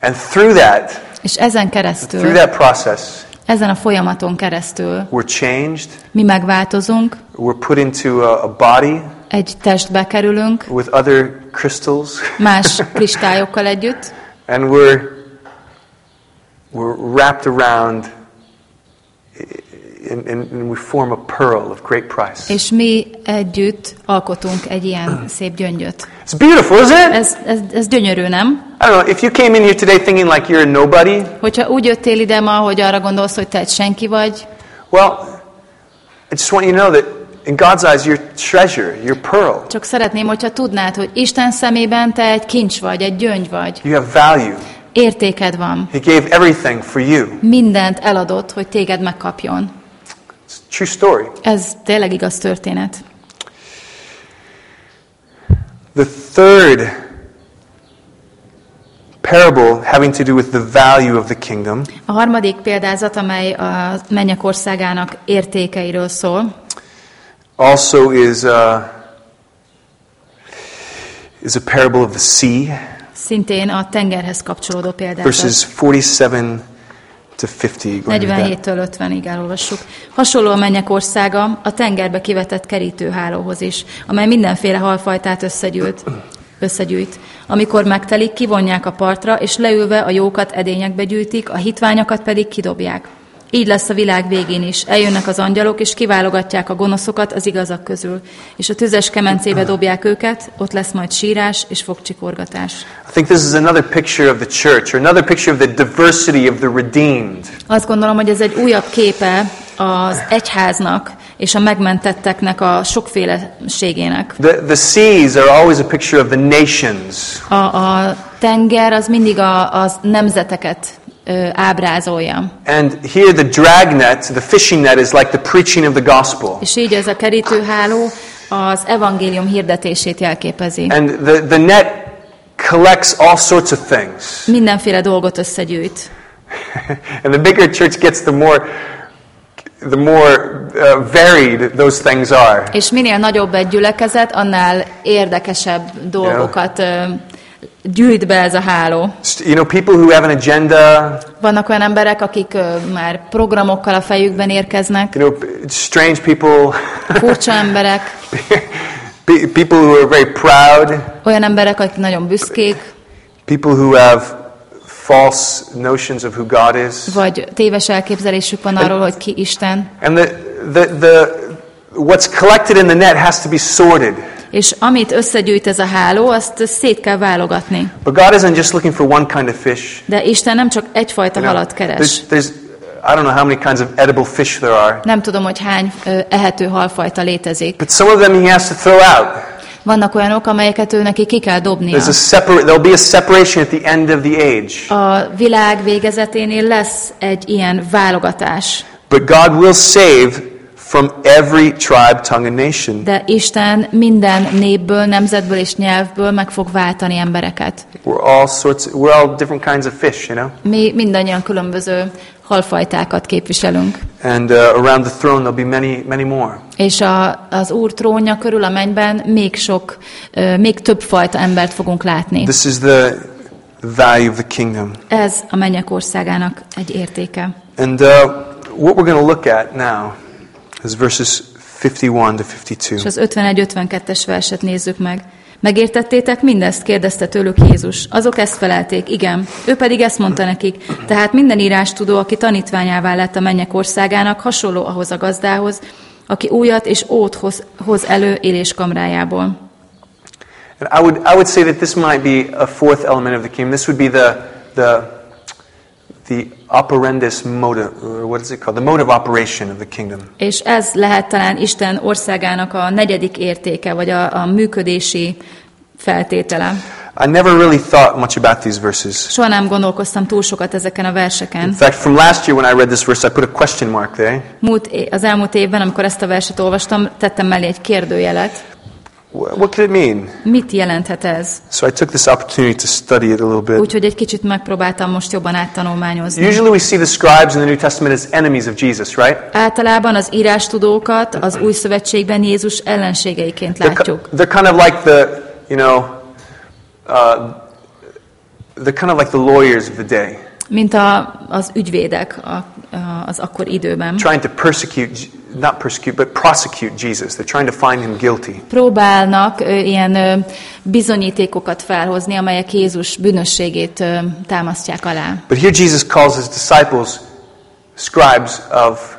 And through that, És ezen through keresztül, that process, ezen a folyamaton keresztül we're changed, mi megváltozunk, we're put into a, a body egy testbe kerülünk, with other crystals, más kristályokkal együtt, and we're, we're wrapped around and, we form a pearl of great price. És mi együtt alkotunk egy ilyen szép gyöngyöt. It's beautiful, isn't it? Ez, ez, ez gyönyörű, nem? I don't know, if you came in here today thinking like you're nobody, Hogyha úgy jöttél ide ma, hogy arra gondolsz, hogy te egy senki vagy, well, I just want you to know that in God's eyes, you're treasure, you're pearl. csak szeretném, hogyha tudnád, hogy Isten szemében te egy kincs vagy, egy gyöngy vagy. You have value. Értéked van. He gave everything for you. Mindent eladott, hogy téged megkapjon. It's a true story. Ez tényleg igaz történet. The third parable having to do with the value of the kingdom A harmadik példázat, amely a mennyek országának értékeiről szól, also is, uh, is a parable of the sea, szintén a tengerhez kapcsolódó példázat. verses 47 to 50. Go ahead and read that. 47-től 50-ig elolvassuk. Hasonló a mennyek országa a tengerbe kivetett kerítőhálóhoz is, amely mindenféle halfajtát összegyűjt. összegyűjt. Amikor megtelik, kivonják a partra, és leülve a jókat edényekbe gyűjtik, a hitványokat pedig kidobják. Így lesz a világ végén is. Eljönnek az angyalok, és kiválogatják a gonoszokat az igazak közül. És a tüzes kemencébe dobják őket, ott lesz majd sírás és fogcsikorgatás. I think this is another picture of the church, or another picture of the diversity of the redeemed. Azt gondolom, hogy ez egy újabb képe az egyháznak és a megmentetteknek a sokféleségének. The, the seas are always a picture of the nations. A, a tenger az mindig a, az nemzeteket ábrázolja. And here the dragnet, the fishing net, is like the preaching of the gospel. És így ez a kerítőháló az evangélium hirdetését jelképezi. And the, the net collects all sorts of things. Mindenféle dolgot összegyűjt. and the bigger church gets, the more, the more uh, varied those things are. És minél nagyobb egy gyülekezet, annál érdekesebb dolgokat ö, gyűjt be ez a háló. You know, people who have an agenda, Vannak olyan emberek, akik már programokkal a fejükben érkeznek, you know, strange people, furcsa emberek, pe- people who are very proud, olyan emberek, akik nagyon büszkék, people who have false notions of who God is. vagy téves elképzelésük van arról, hogy ki Isten. And the, the, the, what's collected in the net has to be sorted. És amit összegyűjt ez a háló, azt szét kell válogatni. But God isn't just looking for one kind of fish. De Isten nem csak egyfajta You know, halat keres. there's, there's, I don't know how many kinds of edible fish there are. Nem tudom, hogy hány ö, ehető halfajta létezik. But some of them he has to throw out. Vannak olyanok, amelyeket ő neki ki kell dobnia. There's a separa- there'll be a separation at the end of the age. A világ végezeténél lesz egy ilyen válogatás. But God will save from every tribe, tongue, and nation. De Isten minden népből, nemzetből és nyelvből meg fog váltani embereket. We're all sorts. We're all different kinds of fish, you know. Mi mindannyian különböző halfajtákat képviselünk. And uh, around the throne there'll be many, many more. És a, az Úr trónja körül a mennyben még sok, ö, még több fajta embert fogunk látni. This is the value of the kingdom. Ez a mennyek országának egy értéke. And uh, what we're going to look at now is verses 51 to 52. És az 51-52-es verset nézzük meg. Megértettétek mindezt? kérdezte tőlük Jézus. Azok ezt felelték, igen. Ő pedig ezt mondta nekik. Tehát minden írás tudó, aki tanítványává lett a mennyek országának, hasonló ahhoz a gazdához, aki újat és ót hoz, hoz elő éléskamrájából. And I would, I would say that this might be a fourth element of the kingdom. This would be the, the, the operandus mode, or what is it called? The mode of operation of the kingdom. És ez lehet talán Isten országának a negyedik értéke, vagy a, a működési feltétele. I never really thought much about these verses. Soha nem gondolkoztam túl sokat ezeken a verseken. In fact, from last year when I read this verse, I put a question mark there. Múlt, az elmúlt évben, amikor ezt a verset olvastam, tettem mellé egy kérdőjelet. Wh- What could it mean? Mit jelenthet ez? So I took this opportunity to study it a little bit. Úgyhogy egy kicsit megpróbáltam most jobban áttanulmányozni. Usually we see the scribes in the New Testament as enemies of Jesus, right? Általában az írástudókat az új szövetségben Jézus ellenségeiként They're, látjuk. they're kind of like the, you know, uh, they're kind of like the lawyers of the day, Mint a, az ügyvédek a, az akkor időben. trying to persecute, not persecute, but prosecute Jesus. They're trying to find him guilty. Próbálnak ilyen bizonyítékokat felhozni, amelyek Jézus bűnösségét támasztják alá. But here Jesus calls his disciples scribes of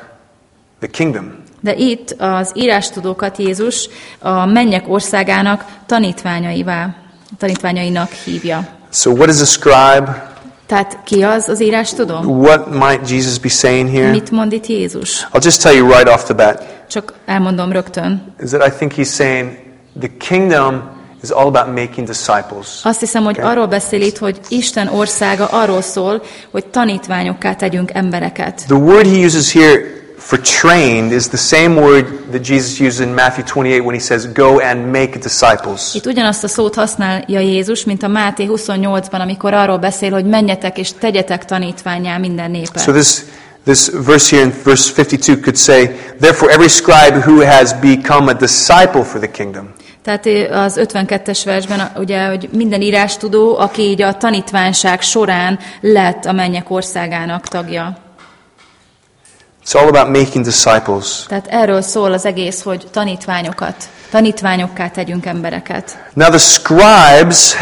the kingdom. De itt az írástudókat Jézus a mennyek országának tanítványaivá, tanítványainak hívja. So, what is a scribe? Tehát ki az az írástudó? What might Jesus be saying here? Mit mond itt Jézus? I'll just tell you right off the bat Csak elmondom rögtön. is that I think he's saying the kingdom is all about making disciples. Azt hiszem, hogy Okay. arról beszél itt, hogy Isten országa arról szól, hogy tanítványokká tegyünk embereket. The word he uses here for trained is the same word that Jesus used in Matthew 28 when he says, Go and make disciples. Itt ugyanazt a szót használja Jézus, mint a Máté 28-ban, amikor arról beszél, hogy menjetek és tegyetek tanítványá minden népet. So this, this verse here in verse 52 could say, Therefore, every scribe who has become a disciple for the kingdom. Tehát eh, az 52-es versben ugye, hogy minden írástudó, aki így a tanítványság során lett a mennyek országának tagja. It's all about making disciples. Tehát erről szól az egész, hogy tanítványokat, tanítványokká tegyünk embereket. Now, the scribes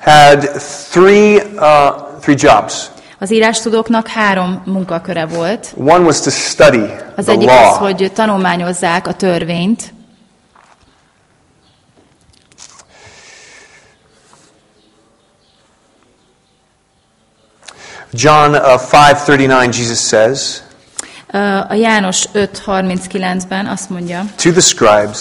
had three, uh, three jobs. Az írástudóknak három munkaköre volt. One was to study Az the egyik az, law. hogy tanulmányozzák a törvényt. John uh, 5:39 Jesus says A János 5.39-ben azt mondja to the scribes,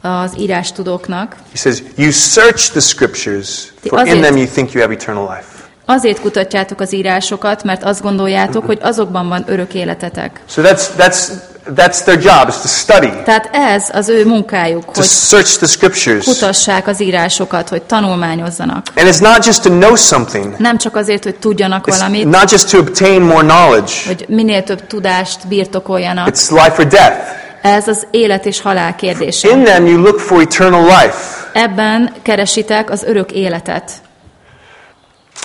az írástudóknak, he says, "You search the scriptures, for in azért- them you think you have eternal life." azért kutatjátok az írásokat, mert azt gondoljátok, hogy azokban van örök életetek. So that's that's that's their job is to study, Tehát ez az ő munkájuk, to hogy search the scriptures. kutassák az írásokat, hogy tanulmányozzanak. And it's not just to know something. Nem csak azért, hogy tudjanak It's valamit, not just to obtain more knowledge. hogy minél több tudást birtokoljanak. It's life or death. Ez az élet és halál kérdése. In them you look for eternal life. Ebben keresitek az örök életet.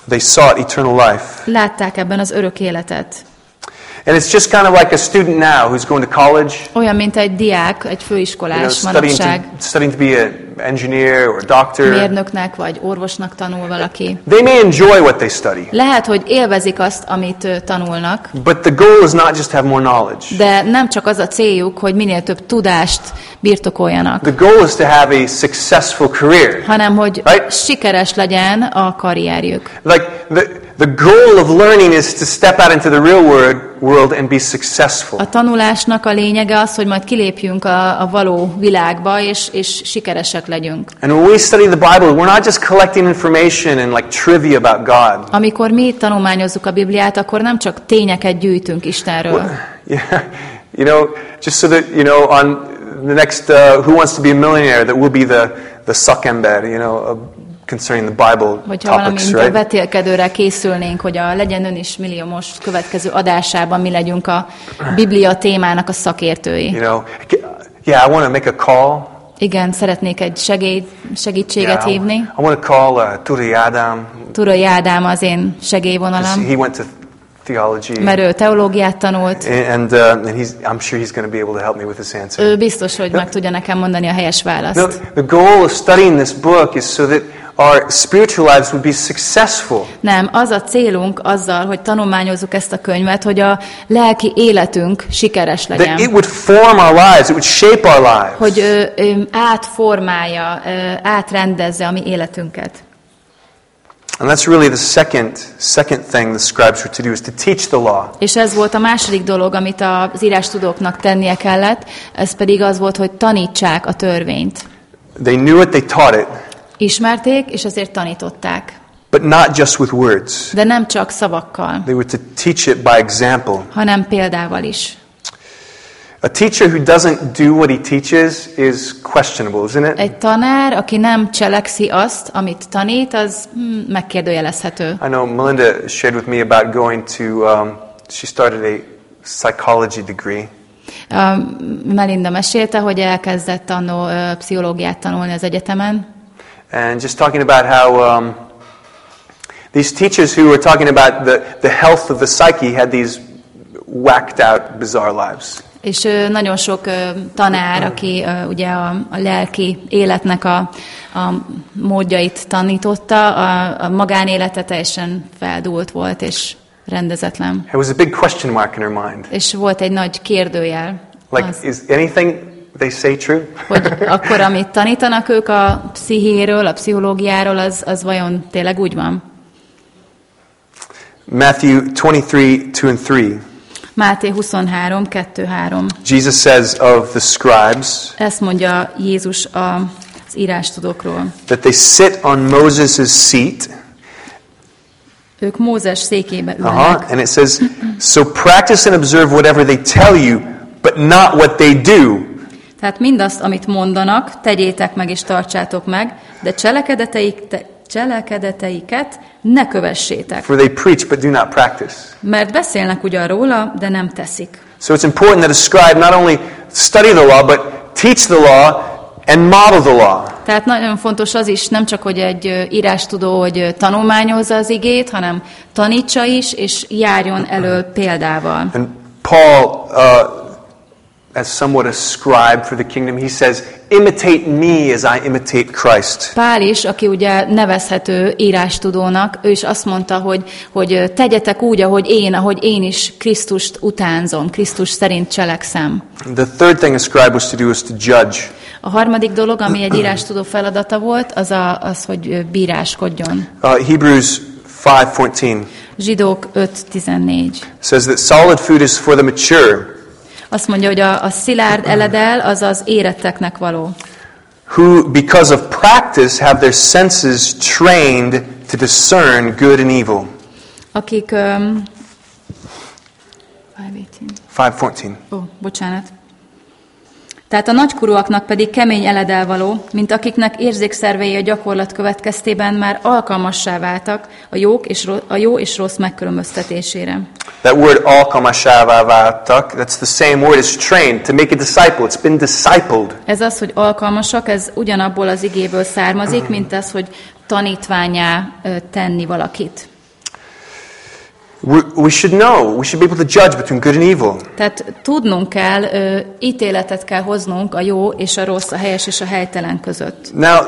They sought eternal life. Látták ebben az örök életet. And it's just kind of like a student now who's going to college, Olyan, mint egy diák, egy you know, főiskolás studying to, studying to be an engineer or a doctor. mérnöknek vagy orvosnak tanul valaki. They may enjoy what they study, Lehet, hogy élvezik azt, amit tanulnak, but the goal is not just have more knowledge. de nem csak az a céljuk, hogy minél több tudást birtokoljanak, The goal is to have a successful career. hanem hogy Right. sikeres legyen a karrierjük. Like the, the goal of learning is to step out into the real world, world and be successful. A tanulásnak a lényege az, hogy majd kilépjünk a, a való világba, és, és sikeresek legyünk. And when we study the Bible, we're not just collecting information and like trivia about God. Amikor mi tanulmányozzuk a Bibliát, akkor nem csak tényeket gyűjtünk Istenről, Yeah, you know, just so that you know, on the next uh, Who Wants to Be a Millionaire, that will be the the szakember, you know, uh, concerning the Bible hogyha valami topics, a right? vetélkedőre készülnénk, hogy a Legyen Ön is millió most következő adásában mi legyünk a Biblia témának a szakértői. You know, yeah, I want to make a call. Igen, szeretnék egy segély, segítséget Yeah, hívni. I want to call uh, Turi Adam. Turai Ádám az én segélyvonalam, He went to theology, mert ő teológiát tanult. and uh, and he's I'm sure he's going to be able to help me with this answer. Ő biztos, hogy meg tudja nekem mondani a helyes No, választ. the goal of studying this book is so that our spiritual lives would be successful. Nem, az a célunk azzal, hogy tanulmányozzuk ezt a könyvet, hogy a lelki életünk sikeres That it legyen. would form our lives, it would shape our lives. Hogy ö, ö, átformálja, ö, átrendezze a mi életünket. And that's really the second second thing the scribes were to do is to teach the law. És ez volt a második dolog, amit az írástudóknak tennie kellett, ez pedig az volt, hogy tanítsák a törvényt. They knew it, they taught it, Ismerték, és ezért tanították. but not just with words. De nem csak szavakkal, They were to teach it by example. hanem példával is. A teacher who doesn't do what he teaches is questionable, isn't it? Egy tanár, aki nem cselekszi azt, amit tanít, az hmm, megkérdőjelezhető. I know Melinda shared with me about going to, um, she started a psychology degree. A Melinda mesélte, hogy elkezdett annó ö, pszichológiát tanulni az egyetemen, And just talking about how um, these teachers who were talking about the, the health of the psyche had these whacked out, bizarre lives. És nagyon sok tanár, aki ugye a, a lelki életnek a, a módjait tanította, a, a magánélete teljesen feldúlt volt, és rendezetlen. It was a big question mark in her mind. És volt egy nagy kérdőjel. Like, Az, is anything they say true? hogy akkor, amit tanítanak ők a pszichéről, a pszichológiáról, az, az vajon tényleg úgy van? Matthew 23, 2 and 3. Máté 23, 2, 3. Jesus says of the scribes Ezt mondja Jézus a, az írástudókról. that they sit on Moses' seat. Ők Mózes székébe ülnek. Uh-huh. And it says, So practice and observe whatever they tell you, but not what they do. Tehát mindazt, amit mondanak, tegyétek meg és tartsátok meg, de cselekedeteik, te, cselekedeteiket ne kövessétek. For they preach, but do not practice. Mert beszélnek ugyan róla, de nem teszik. So it's important that a scribe not only study the law, but teach the law and model the law. Tehát nagyon fontos az is, nem csak, hogy egy ö, írástudó, hogy tanulmányozza az igét, hanem tanítsa is, és járjon elő példával. And Paul, uh, as somewhat a scribe for the kingdom, he says, imitate me as I imitate Christ. Pál is, aki ugye nevezhető írástudónak, ő is azt mondta, hogy, hogy tegyetek úgy, ahogy én, ahogy én is Krisztust utánzom, Krisztus szerint cselekszem. The third thing a scribe was to do was to judge. A harmadik dolog, ami egy írástudó feladata volt, az a, az, hogy bíráskodjon. Uh, Hebrews 5.14 Zsidók 5.14. says that solid food is for the mature, Azt mondja, hogy a, a szilárd eledel az az éretteknek való. who, because of practice, have their senses trained to discern good and evil. Akik... Um, 5.18. 5.14 Ó, bocsánat. Tehát a nagykorúaknak pedig kemény eledel mint akiknek érzékszervei a gyakorlat következtében már alkalmassá váltak a, jók és ro- a jó és rossz megkülönböztetésére. That word alkamashavavattak, that's the same word as trained, to make a disciple. It's been discipled. Ez az, hogy alkalmasak, ez ugyanabból az igéből származik, mint az, hogy tanítványá tenni valakit. We, we should know, we should be able to judge between good and evil. Tehát tudnunk kell, ö, ítéletet kell hoznunk a jó és a rossz, a helyes és a helytelen között. Now,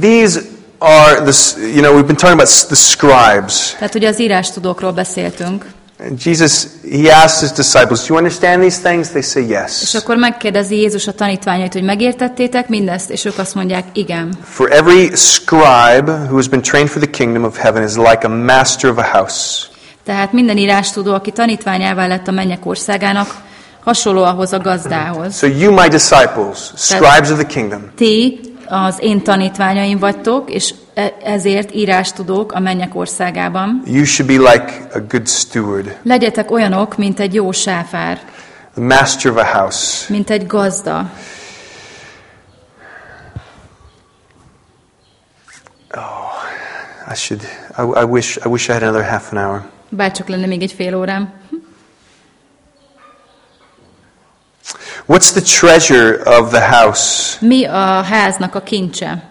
these are the, you know, we've been talking about the scribes. Tehát ugye az írástudókról beszéltünk, And Jesus, he asked his disciples, Do you understand these things? They say és yes. akkor megkérdezi Jézus a tanítványait, hogy megértettétek mindezt, és ők azt mondják, igen. For every scribe who has been trained for the kingdom of heaven is like a master of a house. Tehát minden írástudó, aki tanítványává lett a mennyek országának, hasonló ahhoz a gazdához. So you, my disciples, scribes of the kingdom, Ti az én tanítványaim vagytok, és e- ezért írástudók a mennyek országában. you should be like a good steward, Legyetek olyanok, mint egy jó sáfár, the master of a house. mint egy gazda. I should, I, I wish, I wish I had another half an hour. Bárcsak lenne még egy fél órám. What's the treasure of the house? Mi a háznak a kincse?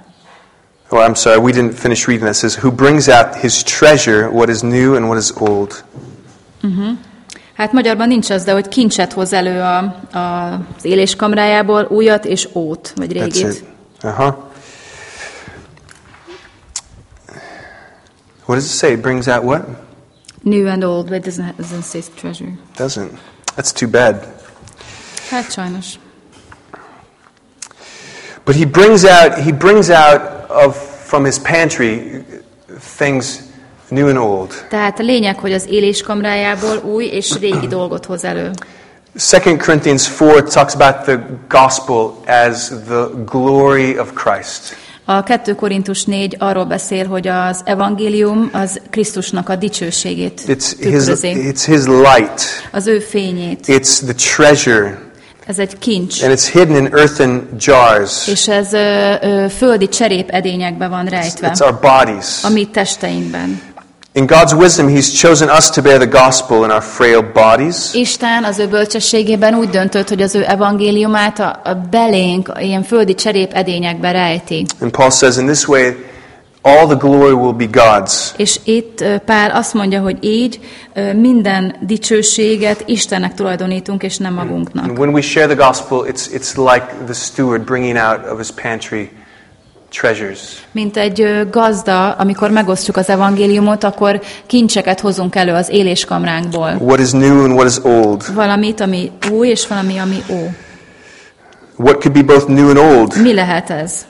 Oh, I'm sorry, we didn't finish reading that. It says, Who brings out his treasure, what is new and what is old? Hát magyarban nincs az, de hogy kincset hoz elő a, a, az éléskamrájából, újat és ót, vagy régit. it. Uh huh. What does it say? It brings out what? New and old, but it doesn't, doesn't say treasure. Doesn't. That's too bad. Hát sajnos. But he brings out he brings out of from his pantry things new and old. Tehát a lényeg, hogy az éléskamrájából új és régi dolgot hoz elő. 2 Corinthians 4 talks about the gospel as the glory of Christ. A 2 Korintus 4 arról beszél, hogy az evangélium az Krisztusnak a dicsőségét It's his, tükrözi, it's his light. az ő fényét. It's the treasure. Ez egy kincs, And it's hidden in earthen jars. és ez ö, ö, földi cserép edényekbe van It's rejtve, our bodies. a mi testeinkben. In God's wisdom, He's chosen us to bear the gospel in our frail bodies. Isten az ő bölcsességében úgy döntött, hogy az ő evangéliumát a, a belénk, ilyen földi cserép edényekbe rejti. And Paul says, in this way, all the glory will be God's. És itt Pál azt mondja, hogy így minden dicsőséget Istennek tulajdonítunk, és nem magunknak. And when we share the gospel, it's, it's like the steward bringing out of his pantry treasures. Mint egy gazda, amikor megosztjuk az evangéliumot, akkor kincseket hozunk elő az éléskamránkból. What is new and what is old? Valamit, ami új, és valami, ami ó. What could be both new and old? Mi lehet ez?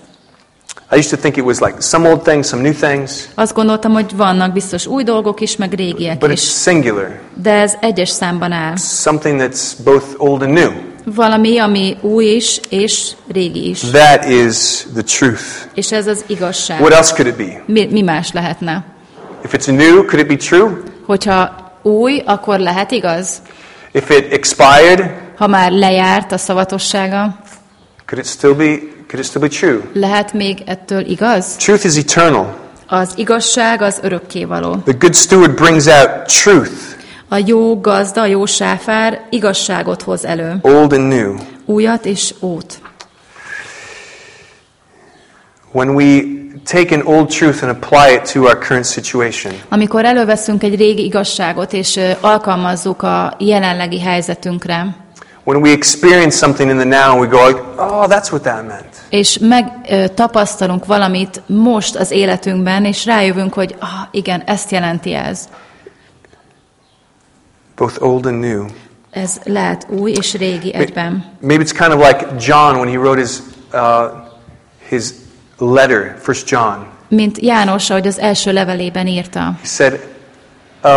I used to think it was like some old things, some new things, Azt gondoltam, hogy vannak biztos új dolgok is, meg régiek but it's is. singular. De ez egyes számban áll. Something that's both old and new. Valami, ami új is, és régi is. That is the truth. És ez az igazság. What else could it be? Mi, mi más lehetne? If it's new, could it be true? Hogyha új, akkor lehet igaz? If it expired, Ha már lejárt a szavatossága, could it still be could it still be true? lehet még ettől igaz? Truth is eternal. Az igazság az örökkévaló. The good steward brings out truth, A jó gazda, a jó sáfár igazságot hoz elő. old and new. Újat és ót. When we take an old truth and apply it to our current situation, Amikor előveszünk egy régi igazságot, és alkalmazzuk a jelenlegi helyzetünkre, when we experience something in the now, we go like, "Oh, that's what that meant." és megtapasztalunk valamit most az életünkben, és rájövünk, hogy ah, igen, ezt jelenti ez. Both old and new. Ez lehet új és régi egyben. Maybe it's kind of like John when he wrote his uh, his letter, First John. Mint János, ahogy az első levelében írta. He said, uh,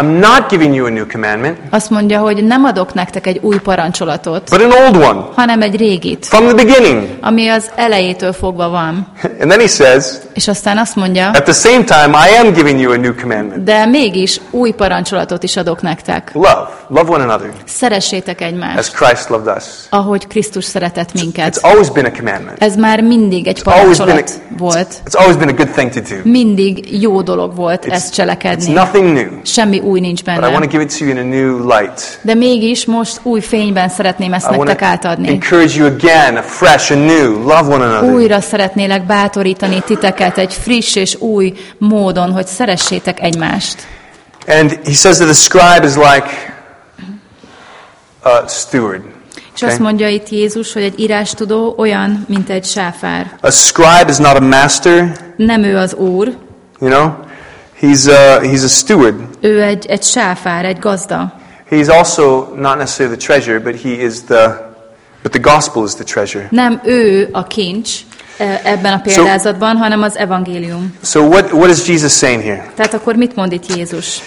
"I'm not giving you a new commandment, Azt mondja, hogy nem adok nektek egy új parancsolatot, but an old one hanem egy régit, from the beginning." ami az elejétől fogva van. And then he says, És aztán azt mondja, "At the same time, I am giving you a new commandment: de mégis új parancsolatot is adok nektek. love, love one another, Szeressétek as egymást, Christ loved us." ahogy Krisztus szeretett It's minket. always been a commandment. Ez már mindig egy a- parancsolat volt. It's always been a good thing to do. Mindig jó dolog volt ezt It's cselekedni. nothing new, Semmi új nincs but I want to benne. give it to you in a new light. De mégis most új fényben szeretném ezt I nektek átadni. encourage you again, afresh, anew. Love one another. Újra szeretnélek bátorítani titeket egy friss és új módon, hogy szeressétek egymást. And he says that the scribe is like a steward. És azt mondja itt Jézus, hogy egy írástudó olyan, mint egy sáfár. A scribe is not a master, Nem ő az úr, you know. He's a, he's a steward. ő egy, egy sáfár, egy gazda. He's also not necessarily the treasure, but he is the but the gospel is the treasure. Nem ő a kincs e, ebben a példázatban, hanem az evangélium. So what what is Jesus saying here? Tehát akkor mit mond itt Jézus?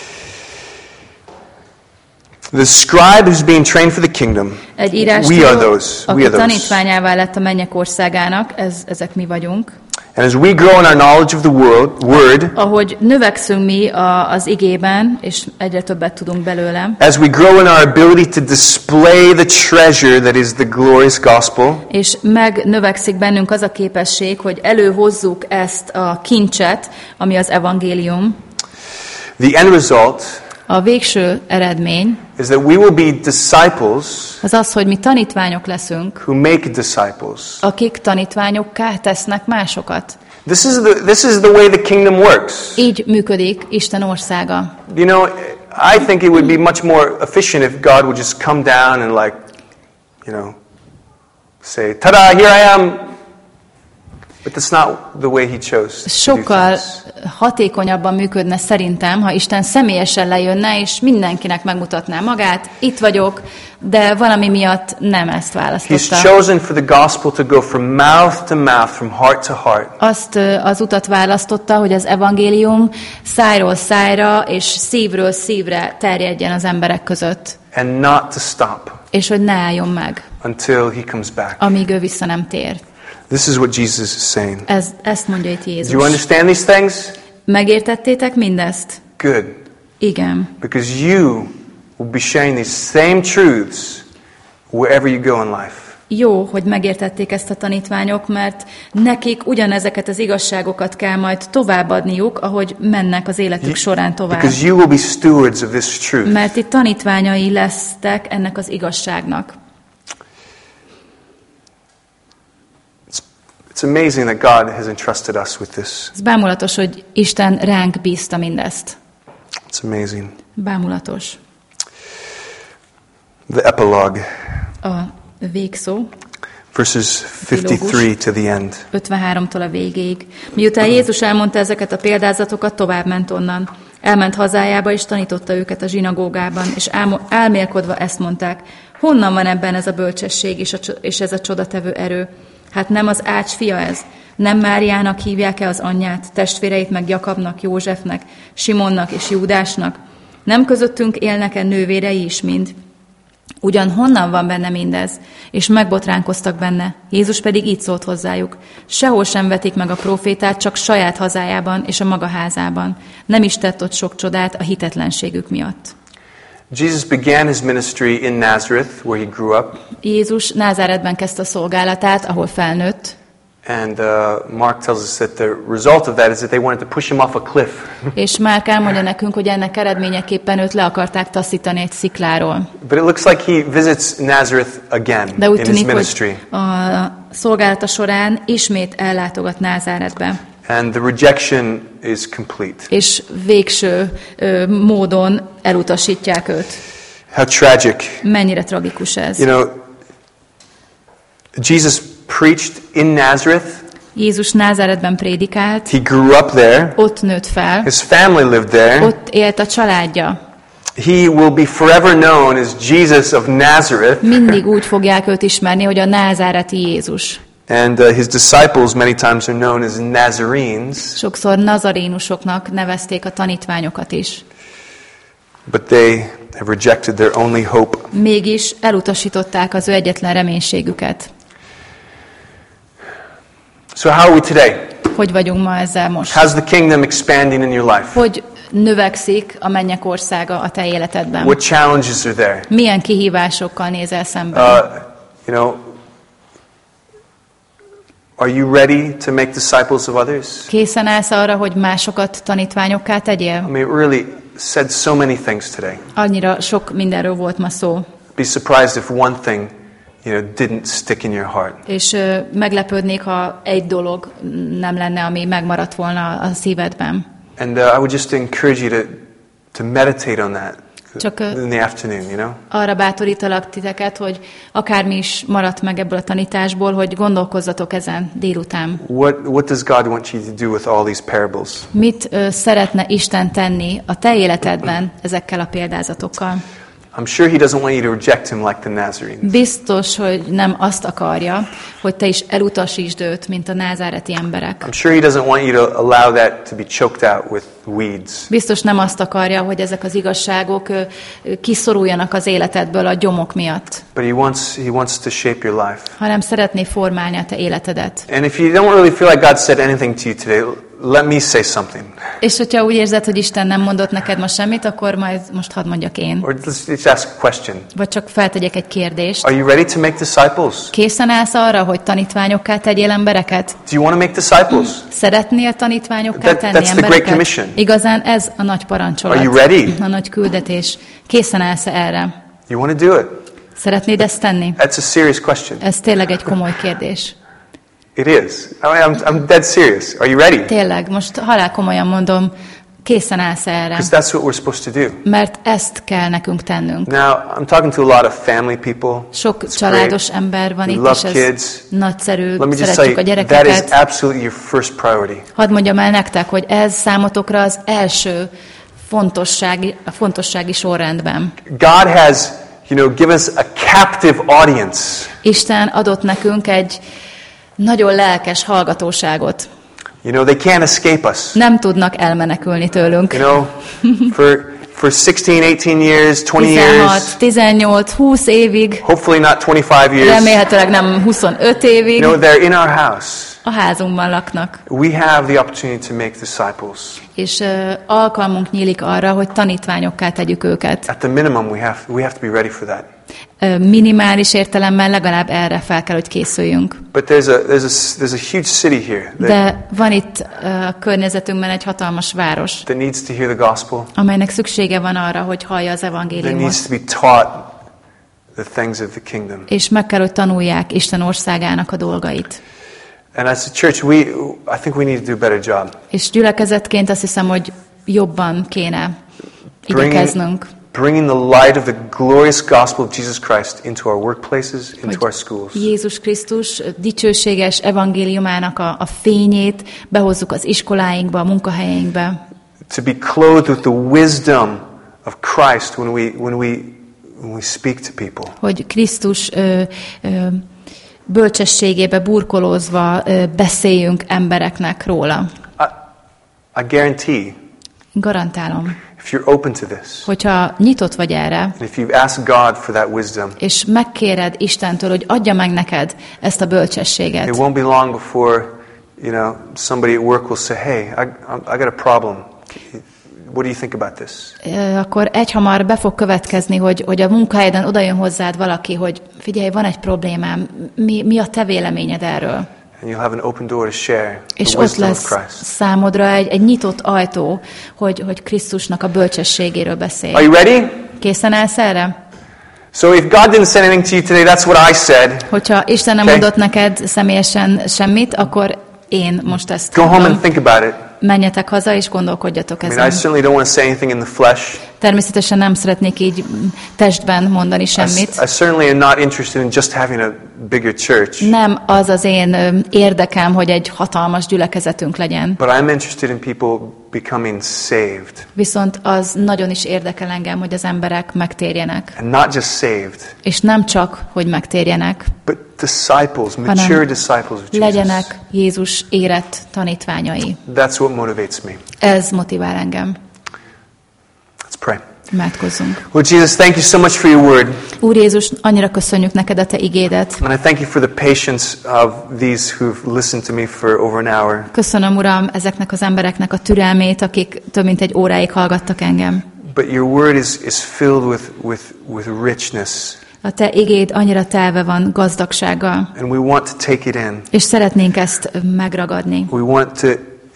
The scribe who's being trained for the kingdom. Egy We írástudó, are those. We aki are those. tanítványává lett a mennyek országának, ez, ezek mi vagyunk. And as we grow in our knowledge of the world, word, Ahogy növekszünk mi a, az igében, és egyre többet tudunk belőle, as we grow in our ability to display the treasure that is the glorious gospel, és megnövekszik bennünk az a képesség, hogy előhozzuk ezt a kincset, ami az evangélium, the end result a végső eredmény is that we will be disciples az az, hogy mi tanítványok leszünk, who make disciples. akik tanítványokká tesznek másokat. This is the this is the way the kingdom works. Így működik Isten országa. You know, I think it would be much more efficient if God would just come down and like, you know, say, "Ta-da, here I am." But that's not the way he chose Sokkal hatékonyabban működne szerintem, ha Isten személyesen lejönne, és mindenkinek megmutatná magát, itt vagyok, de valami miatt nem ezt He's választotta. chosen for the gospel to go from mouth to mouth, from heart to heart. Azt az utat választotta, hogy az evangélium szájról szájra és szívről szívre terjedjen az emberek között, and not to stop és hogy ne álljon meg, until he comes back. amíg ő vissza nem tér. This is what Jesus is saying. Ez, ezt mondja itt Do you Jézus. understand these things? Megértettétek mindezt? Good. Igen. Because you will be sharing these same truths wherever you go in life. Jó, hogy megértették ezt a tanítványok, mert nekik ugyanezeket az igazságokat kell majd továbbadniuk, ahogy mennek az életük során tovább. Because you will be stewards of this truth. Mert itt tanítványai lesztek ennek az igazságnak. It's amazing that God has entrusted us with this. Ez bámulatos, hogy Isten ránk bízta mindezt. It's amazing. Bámulatos. The epilogue. A végszó. verses 53 to the end. 53-tól a végéig. Miután Jézus elmondta ezeket a példázatokat, tovább ment onnan. Elment hazájába, és tanította őket a zsinagógában, és álmélkodva ezt mondták, honnan van ebben ez a bölcsesség és, a, és ez a csodatevő erő? Hát nem az ács fia ez? Nem Máriának hívják-e az anyját, testvéreit meg Jakabnak, Józsefnek, Simonnak és Júdásnak? Nem közöttünk élnek-e nővérei is mind? Ugyan honnan van benne mindez? És megbotránkoztak benne. Jézus pedig így szólt hozzájuk. Sehol sem vetik meg a profétát, csak saját hazájában és a maga házában. Nem is tett ott sok csodát a hitetlenségük miatt. Jesus began his ministry in Nazareth, where he grew up, Jézus Názáretben kezdte a szolgálatát, ahol felnőtt, and uh, Mark tells us that the result of that is that they wanted to push him off a cliff. és Márk elmondja nekünk, hogy ennek eredményeképpen őt le akarták taszítani egy szikláról. But it looks like he visits Nazareth again De úgy in his tűnik, ministry. hogy a szolgálata során ismét ellátogat Názáretbe, And the rejection is complete. és végső ö, módon elutasítják őt. How tragic. Mennyire tragikus ez. You know, Jesus preached in Nazareth. Jézus Názáretben prédikált, He grew up there. ott nőtt fel, His family lived there. ott élt a családja. He will be forever known as Jesus of Nazareth. Mindig úgy fogják őt ismerni, hogy a názáreti Jézus. And uh, his disciples many times are known as Nazarenes. Sokszor nazarénusoknak nevezték a tanítványokat is. But they have rejected their only hope. Mégis elutasították az ő egyetlen reménységüket. So, how are we today? Hogy vagyunk ma ezzel most? How's the kingdom expanding in your life? Hogy növekszik a mennyek országa a te életedben? What challenges are there? Milyen kihívásokkal nézel szembe? Uh, you know, are you ready to make disciples of others? Készen állsz arra, hogy másokat tanítványokká I tegyél? mean, it really said so many things today. Annyira sok mindenről volt ma szó. Be surprised if one thing, you know, didn't stick in your heart. És ö, meglepődnék, ha egy dolog nem lenne, ami megmaradt volna a szívedben. And uh, I would just encourage you to, to meditate on that Csak, in the afternoon, you know? Arra bátorítalak titeket, hogy akármi is maradt meg ebből a tanításból, hogy gondolkozzatok ezen délután. What, what does God want you to do with all these parables? Mit ö, szeretne Isten tenni a te életedben ezekkel a példázatokkal? I'm sure He doesn't want you to reject Him like the Nazarenes. Biztos, hogy nem azt akarja, hogy te is elutasítsd őt, mint a názáreti emberek. I'm sure He doesn't want you to allow that to be choked out with weeds. Biztos nem azt akarja, hogy ezek az igazságok kiszoruljanak az életedből a gyomok miatt, But He wants, he wants to shape your life. hanem szeretné formálni a te életedet. And if you don't really feel like God said anything to you today, let me say something. És hogyha úgy érzed, hogy Isten nem mondott neked ma semmit, akkor majd most hadd mondjak én. Or let's just ask a question. Vagy csak feltegyek egy kérdést. Are you ready to make disciples? Készen állsz arra, hogy tanítványokká tegyél embereket? Do you want to make disciples? Szeretnél tanítványokká That- tenni that's the Great embereket? Commission. Igazán ez a nagy parancsolat. Are you ready? A nagy küldetés. Készen állsz erre? You want to do it? Szeretnéd ezt tenni? That's a serious question. Ez tényleg egy komoly kérdés. It is. I mean, I'm, I'm dead serious. Are you ready? Tényleg, most halál komolyan mondom, készen állsz erre? Because that's what we're supposed to do. Mert ezt kell nekünk tennünk. Now, I'm talking to a lot of family people. Sok It's családos great. ember van We itt, love és ez kids. nagyszerű, Let me just szeretjük a you, that is gyerekeket. absolutely your first priority. Hadd mondjam el nektek, hogy ez számotokra az első fontossági, a fontossági sorrendben. God has, you know, given us a captive audience. Isten adott nekünk egy nagyon lelkes hallgatóságot. You know, they can't escape us. Nem tudnak elmenekülni tőlünk. You know, for for 16, 18 years, 20 16, years, 18, 20 évig, hopefully not 25 years. remélhetőleg nem 25 évig You know, they're in our house. a házunkban laknak. We have the opportunity to make disciples. És uh, alkalmunk nyílik arra, hogy tanítványokká tegyük őket. At the minimum, we have we have to be ready for that. Minimális értelemben legalább erre fel kell, hogy készüljünk. But there's a there's a there's a huge city here that, De van itt a környezetünkben egy hatalmas város, that needs to hear the gospel. amelynek szüksége van arra, hogy hallja az That evangéliumot. needs to be taught the things of the kingdom. És meg kell, hogy tanulják Isten országának a dolgait. And as a church, we I think we need to do a better job És gyülekezetként azt hiszem, hogy jobban kéne igyekeznünk. Bringing the light of the glorious gospel of Jesus Christ into our workplaces, into our schools. Jézus Krisztus dicsőséges evangéliumának a, a fényét behozzuk az iskoláinkba, a munkahelyeinkbe. To be clothed with the wisdom of Christ when we, when we, when we speak to people. Hogy Krisztus ö, ö, bölcsességébe burkolózva ö, beszéljünk embereknek róla. I, I guarantee, Garantálom, if you're open to this, hogyha nyitott vagy erre, and if you've asked God for that wisdom, és megkéred Istentől, hogy adja meg neked ezt a it bölcsességet, won't be long before, you know, somebody at work will say, hey, I, I got a problem. What do you think about this? akkor egyhamar be fog következni, hogy, hogy a munkahelyeden odajön hozzád valaki, hogy figyelj, van egy problémám, mi, mi a te véleményed erről? And you'll have an open door to share És the ott lesz számodra egy, egy nyitott ajtó, hogy, hogy Krisztusnak a bölcsességéről Are beszélj. you ready? Készen állsz erre? So if God didn't say anything to you today, that's what I said. Hogyha Isten nem Okay. mondott neked személyesen semmit, akkor én most ezt Go home and think about it. Menjetek haza és gondolkodjatok I mean, I ezen. certainly don't want to say anything in the flesh. Természetesen nem szeretnék így testben mondani I, semmit. I certainly am not interested in just having a bigger church, Nem az az én érdekem, hogy egy hatalmas gyülekezetünk legyen. but I'm interested in people becoming saved. Viszont az nagyon is érdekel engem, hogy az emberek megtérjenek. And not just saved, És nem csak, hogy megtérjenek, but disciples, mature disciples of Jesus. legyenek Jézus érett tanítványai. That's what motivates me. Ez motivál engem. Let's pray. Imádkozzunk. Lord Jesus, thank you so much for your word. Úr Jézus, annyira köszönjük neked a te igédet. And I thank you for the patience of these who've listened to me for over an hour. Köszönöm, Uram, ezeknek az embereknek a türelmét, akik több mint egy óráig hallgattak engem. But your word is, is filled with, with, with richness. A te igéd annyira telve van gazdagsággal, And we want to take it in. és szeretnénk ezt megragadni. We want to,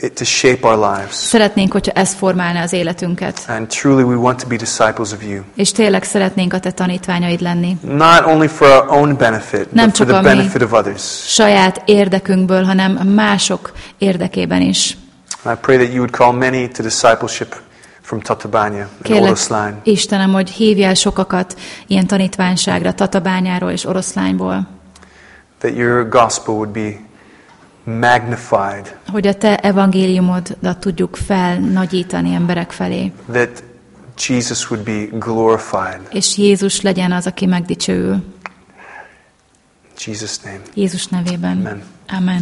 it to shape our lives. Szeretnénk, hogyha ez formálna az életünket. And truly, we want to be disciples of you. És tényleg szeretnénk a te tanítványaid lenni. Not only for our own benefit, Nem but for the benefit of others. Saját érdekünkből, hanem mások érdekében is. And I pray that you would call many to discipleship from Tatabánya and Oroszlány. Istenem, hogy hívjál sokakat ilyen tanítványságra, Tatabányáról és Oroszlányból, That your gospel would be magnified. hogy a te evangéliumodat tudjuk felnagyítani emberek felé, That Jesus would be glorified. és Jézus legyen az, aki megdicsőül. Jesus' name. Jézus nevében. Amen. Amen.